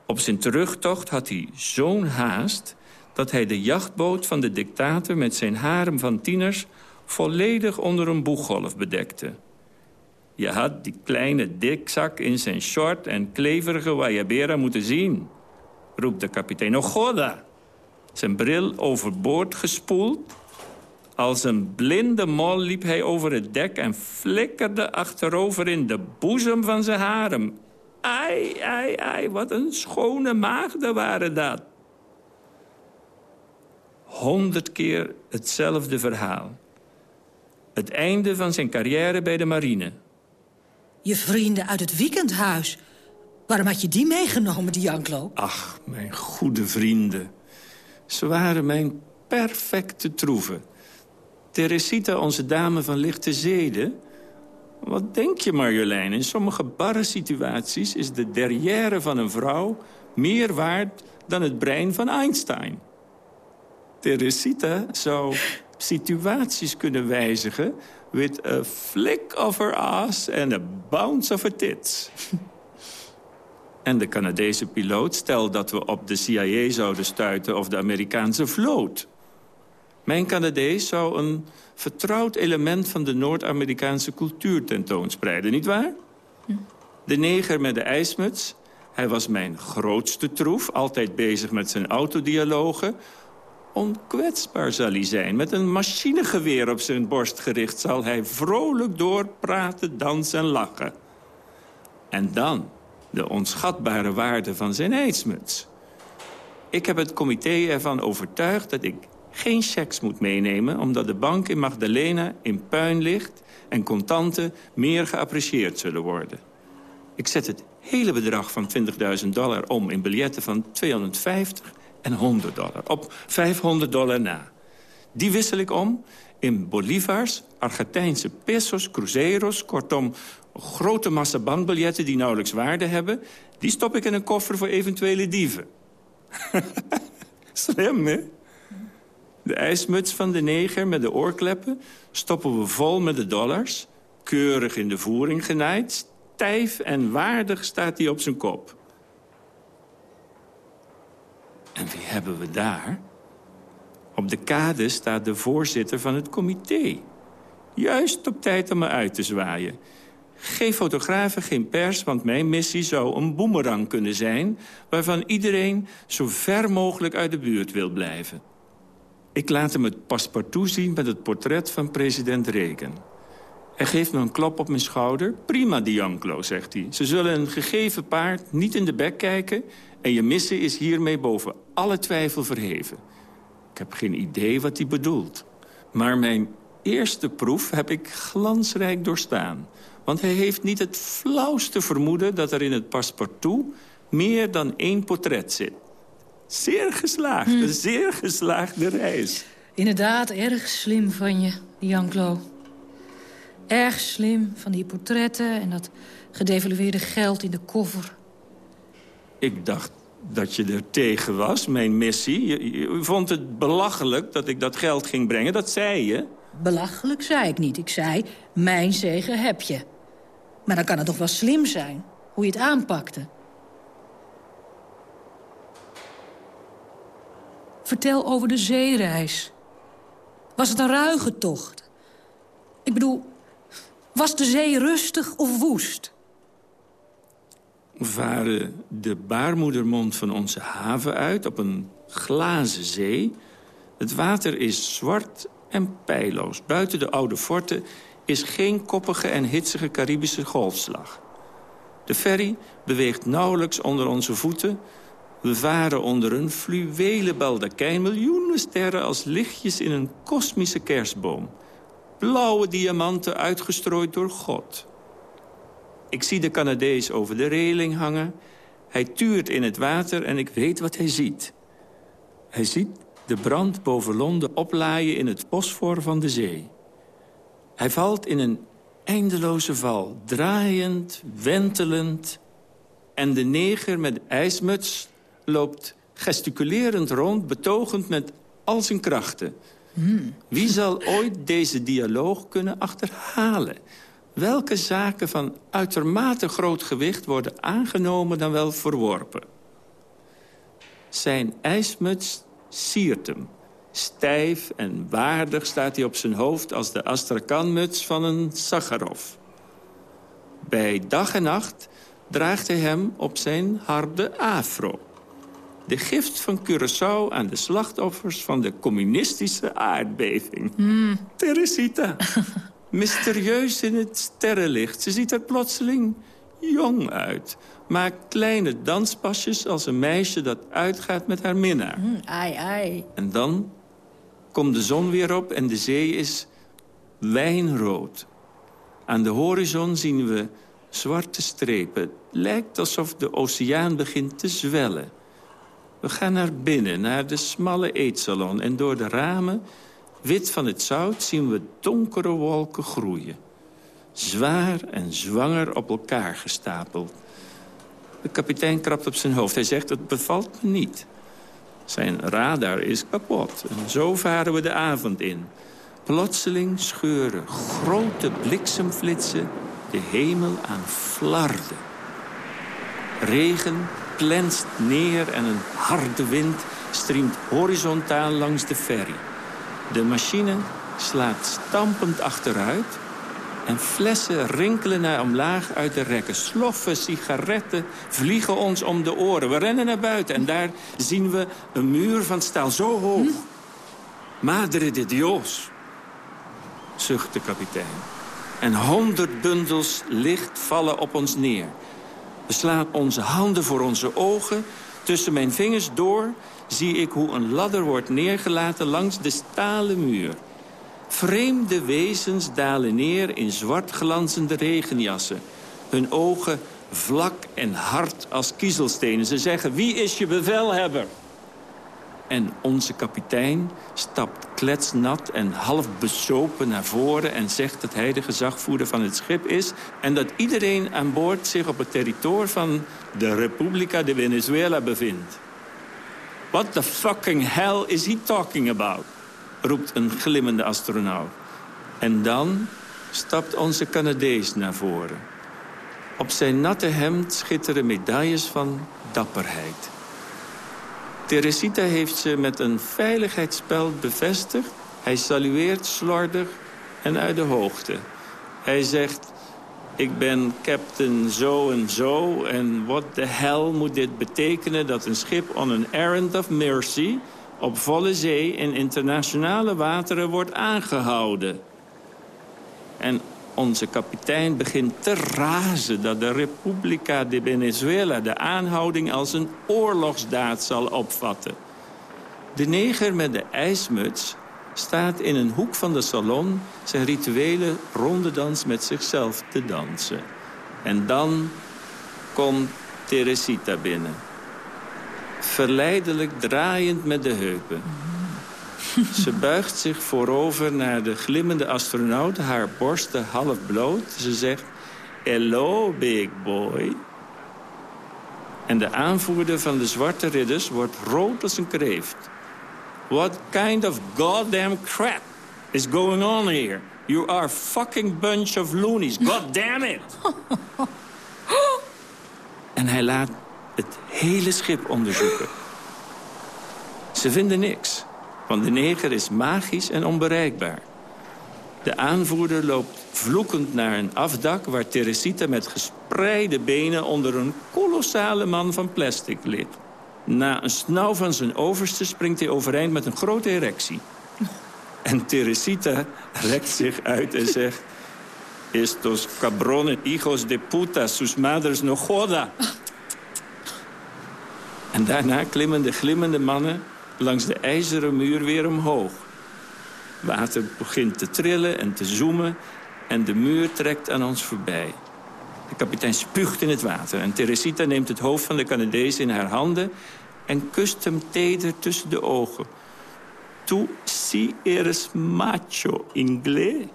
Op zijn terugtocht had hij zo'n haast dat hij de jachtboot van de dictator met zijn harem van tieners volledig onder een boeggolf bedekte. Je had die kleine dikzak in zijn short en kleverige guayabera moeten zien, roept de kapitein. Ogoda! Zijn bril overboord gespoeld als een blinde mol liep hij over het dek en flikkerde achterover in de boezem van zijn harem. Ai, ai, ai, wat een schone maagden waren dat. Honderd keer hetzelfde verhaal. Het einde van zijn carrière bij de marine. Je vrienden uit het weekendhuis. Waarom had je die meegenomen, die Janklo? Ach, mijn goede vrienden. Ze waren mijn perfecte troeven. Teresita, onze dame van lichte zeden... Wat denk je, Marjolein? In sommige barre situaties is de derrière van een vrouw... Meer waard dan het brein van Einstein. Teresita zou situaties kunnen wijzigen... with a flick of her ass and a bounce of her tits. en de Canadese piloot stelt dat we op de CIA zouden stuiten... of de Amerikaanse vloot. Mijn Canadees zou een vertrouwd element van de Noord-Amerikaanse cultuur tentoonspreiden, nietwaar? De neger met de ijsmuts, hij was mijn grootste troef... altijd bezig met zijn autodialogen. Onkwetsbaar zal hij zijn. Met een machinegeweer op zijn borst gericht... zal hij vrolijk doorpraten, dansen en lachen. En dan de onschatbare waarde van zijn ijsmuts. Ik heb het comité ervan overtuigd dat ik geen checks moet meenemen... omdat de bank in Magdalena in puin ligt... en contanten meer geapprecieerd zullen worden. Ik zet het hele bedrag van 20.000 dollar om in biljetten van 250 en 100 dollar. Op 500 dollar na. Die wissel ik om in bolivars, Argentijnse pesos, cruzeros... kortom, grote massa bankbiljetten die nauwelijks waarde hebben... die stop ik in een koffer voor eventuele dieven. Slim, hè? De ijsmuts van de neger met de oorkleppen stoppen we vol met de dollars. Keurig in de voering genaaid. Stijf en waardig staat hij op zijn kop. En wie hebben we daar? Op de kade staat de voorzitter van het comité. Juist op tijd om me uit te zwaaien. Geen fotografen, geen pers, want mijn missie zou een boemerang kunnen zijn... waarvan iedereen zo ver mogelijk uit de buurt wil blijven. Ik laat hem het paspartout zien met het portret van president Reagan. Hij geeft me een klop op mijn schouder. Prima, Dianclo, zegt hij. Ze zullen een gegeven paard niet in de bek kijken... en je missen is hiermee boven alle twijfel verheven. Ik heb geen idee wat hij bedoelt. Maar mijn eerste proef heb ik glansrijk doorstaan. Want hij heeft niet het flauwste vermoeden... dat er in het paspartout meer dan één portret zit. Zeer geslaagd, een zeer geslaagde reis. Inderdaad, erg slim van je, Janklo. Erg slim van die portretten en dat gedevalueerde geld in de koffer. Ik dacht dat je er tegen was, mijn missie. Je, je vond het belachelijk dat ik dat geld ging brengen, dat zei je. Belachelijk zei ik niet. Ik zei, mijn zegen heb je. Maar dan kan het toch wel slim zijn, hoe je het aanpakte. Vertel over de zeereis. Was het een ruige tocht? Ik bedoel, was de zee rustig of woest? Varen de baarmoedermond van onze haven uit op een glazen zee. Het water is zwart en pijloos. Buiten de oude forten is geen koppige en hitsige Caribische golfslag. De ferry beweegt nauwelijks onder onze voeten... We varen onder een fluwelen baldakijn, miljoenen sterren als lichtjes in een kosmische kerstboom. Blauwe diamanten uitgestrooid door God. Ik zie de Canadees over de reling hangen. Hij tuurt in het water en ik weet wat hij ziet. Hij ziet de brand boven Londen oplaaien in het fosfor van de zee. Hij valt in een eindeloze val, draaiend, wentelend... en de neger met ijsmuts loopt gesticulerend rond, betogend met al zijn krachten. Wie zal ooit deze dialoog kunnen achterhalen? Welke zaken van uitermate groot gewicht worden aangenomen dan wel verworpen? Zijn ijsmuts siert hem. Stijf en waardig staat hij op zijn hoofd als de astrakanmuts van een Sakharov. Bij dag en nacht draagt hij hem op zijn harde afro de gift van Curaçao aan de slachtoffers van de communistische aardbeving. Hmm. Teresita, mysterieus in het sterrenlicht. Ze ziet er plotseling jong uit. Maakt kleine danspasjes als een meisje dat uitgaat met haar minnaar. Mm, ai, ai. En dan komt de zon weer op en de zee is wijnrood. Aan de horizon zien we zwarte strepen. Het lijkt alsof de oceaan begint te zwellen. We gaan naar binnen, naar de smalle eetsalon. En door de ramen, wit van het zout, zien we donkere wolken groeien. Zwaar en zwanger op elkaar gestapeld. De kapitein krabt op zijn hoofd. Hij zegt, het bevalt me niet. Zijn radar is kapot. En zo varen we de avond in. Plotseling scheuren grote bliksemflitsen de hemel aan flarden. Regen plenst neer en een harde wind striemt horizontaal langs de ferry. De machine slaat stampend achteruit... en flessen rinkelen naar omlaag uit de rekken. Sloffen, sigaretten vliegen ons om de oren. We rennen naar buiten en daar zien we een muur van staal zo hoog. Madre de Dios, zucht de kapitein. En honderd bundels licht vallen op ons neer. We slaan onze handen voor onze ogen. Tussen mijn vingers door zie ik hoe een ladder wordt neergelaten langs de stalen muur. Vreemde wezens dalen neer in zwart glanzende regenjassen. Hun ogen vlak en hard als kiezelstenen. Ze zeggen, wie is je bevelhebber? En onze kapitein stapt kletsnat en half besopen naar voren... en zegt dat hij de gezagvoerder van het schip is... en dat iedereen aan boord zich op het territorium van de República de Venezuela bevindt. What the fucking hell is he talking about? roept een glimmende astronaut. En dan stapt onze Canadees naar voren. Op zijn natte hemd schitteren medailles van dapperheid. Teresita heeft ze met een veiligheidsspeld bevestigd. Hij salueert slordig en uit de hoogte. Hij zegt, ik ben captain zo en zo... en what the hell moet dit betekenen dat een schip on an errand of mercy... op volle zee in internationale wateren wordt aangehouden. En onze kapitein begint te razen dat de República de Venezuela... de aanhouding als een oorlogsdaad zal opvatten. De neger met de ijsmuts staat in een hoek van de salon... zijn rituele rondedans met zichzelf te dansen. En dan komt Teresita binnen. Verleidelijk draaiend met de heupen. Ze buigt zich voorover naar de glimmende astronaut, haar borsten half bloot. Ze zegt, hello, big boy. En de aanvoerder van de zwarte ridders wordt rood als een kreeft. What kind of goddamn crap is going on here? You are a fucking bunch of loonies. God damn it! en hij laat het hele schip onderzoeken. Ze vinden niks. Want de neger is magisch en onbereikbaar. De aanvoerder loopt vloekend naar een afdak... waar Teresita met gespreide benen onder een kolossale man van plastic ligt. Na een snauw van zijn overste springt hij overeind met een grote erectie. En Teresita rekt zich uit en zegt... Estos cabrones hijos de puta, sus madres no joda. En daarna klimmen de glimmende mannen langs de ijzeren muur weer omhoog. Water begint te trillen en te zoomen en de muur trekt aan ons voorbij. De kapitein spuugt in het water en Teresita neemt het hoofd van de Canadees in haar handen... en kust hem teder tussen de ogen. Tu si eres macho, inglés.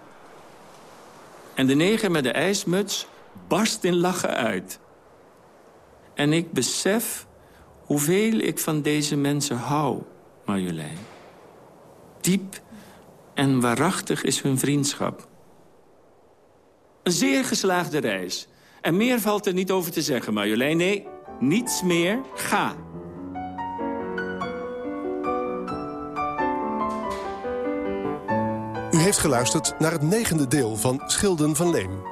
En de neger met de ijsmuts barst in lachen uit. En ik besef hoeveel ik van deze mensen hou. Marjolein. Diep en waarachtig is hun vriendschap. Een zeer geslaagde reis. En meer valt er niet over te zeggen, Marjolein. Nee, niets meer. Ga. U heeft geluisterd naar het negende deel van Schilden van Leem.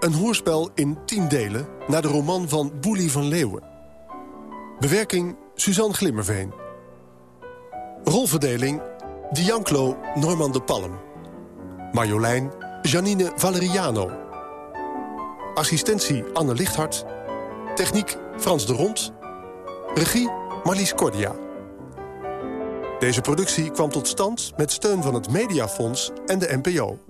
Een hoorspel in tien delen naar de roman van Boelie van Leeuwen. Bewerking Suzanne Glimmerveen. Rolverdeling Dianclo Norman de Palm. Marjolein Janine Valeriano. Assistentie Anne Lichthart. Techniek Frans de Rond. Regie Marlies Cordia. Deze productie kwam tot stand met steun van het Mediafonds en de NPO.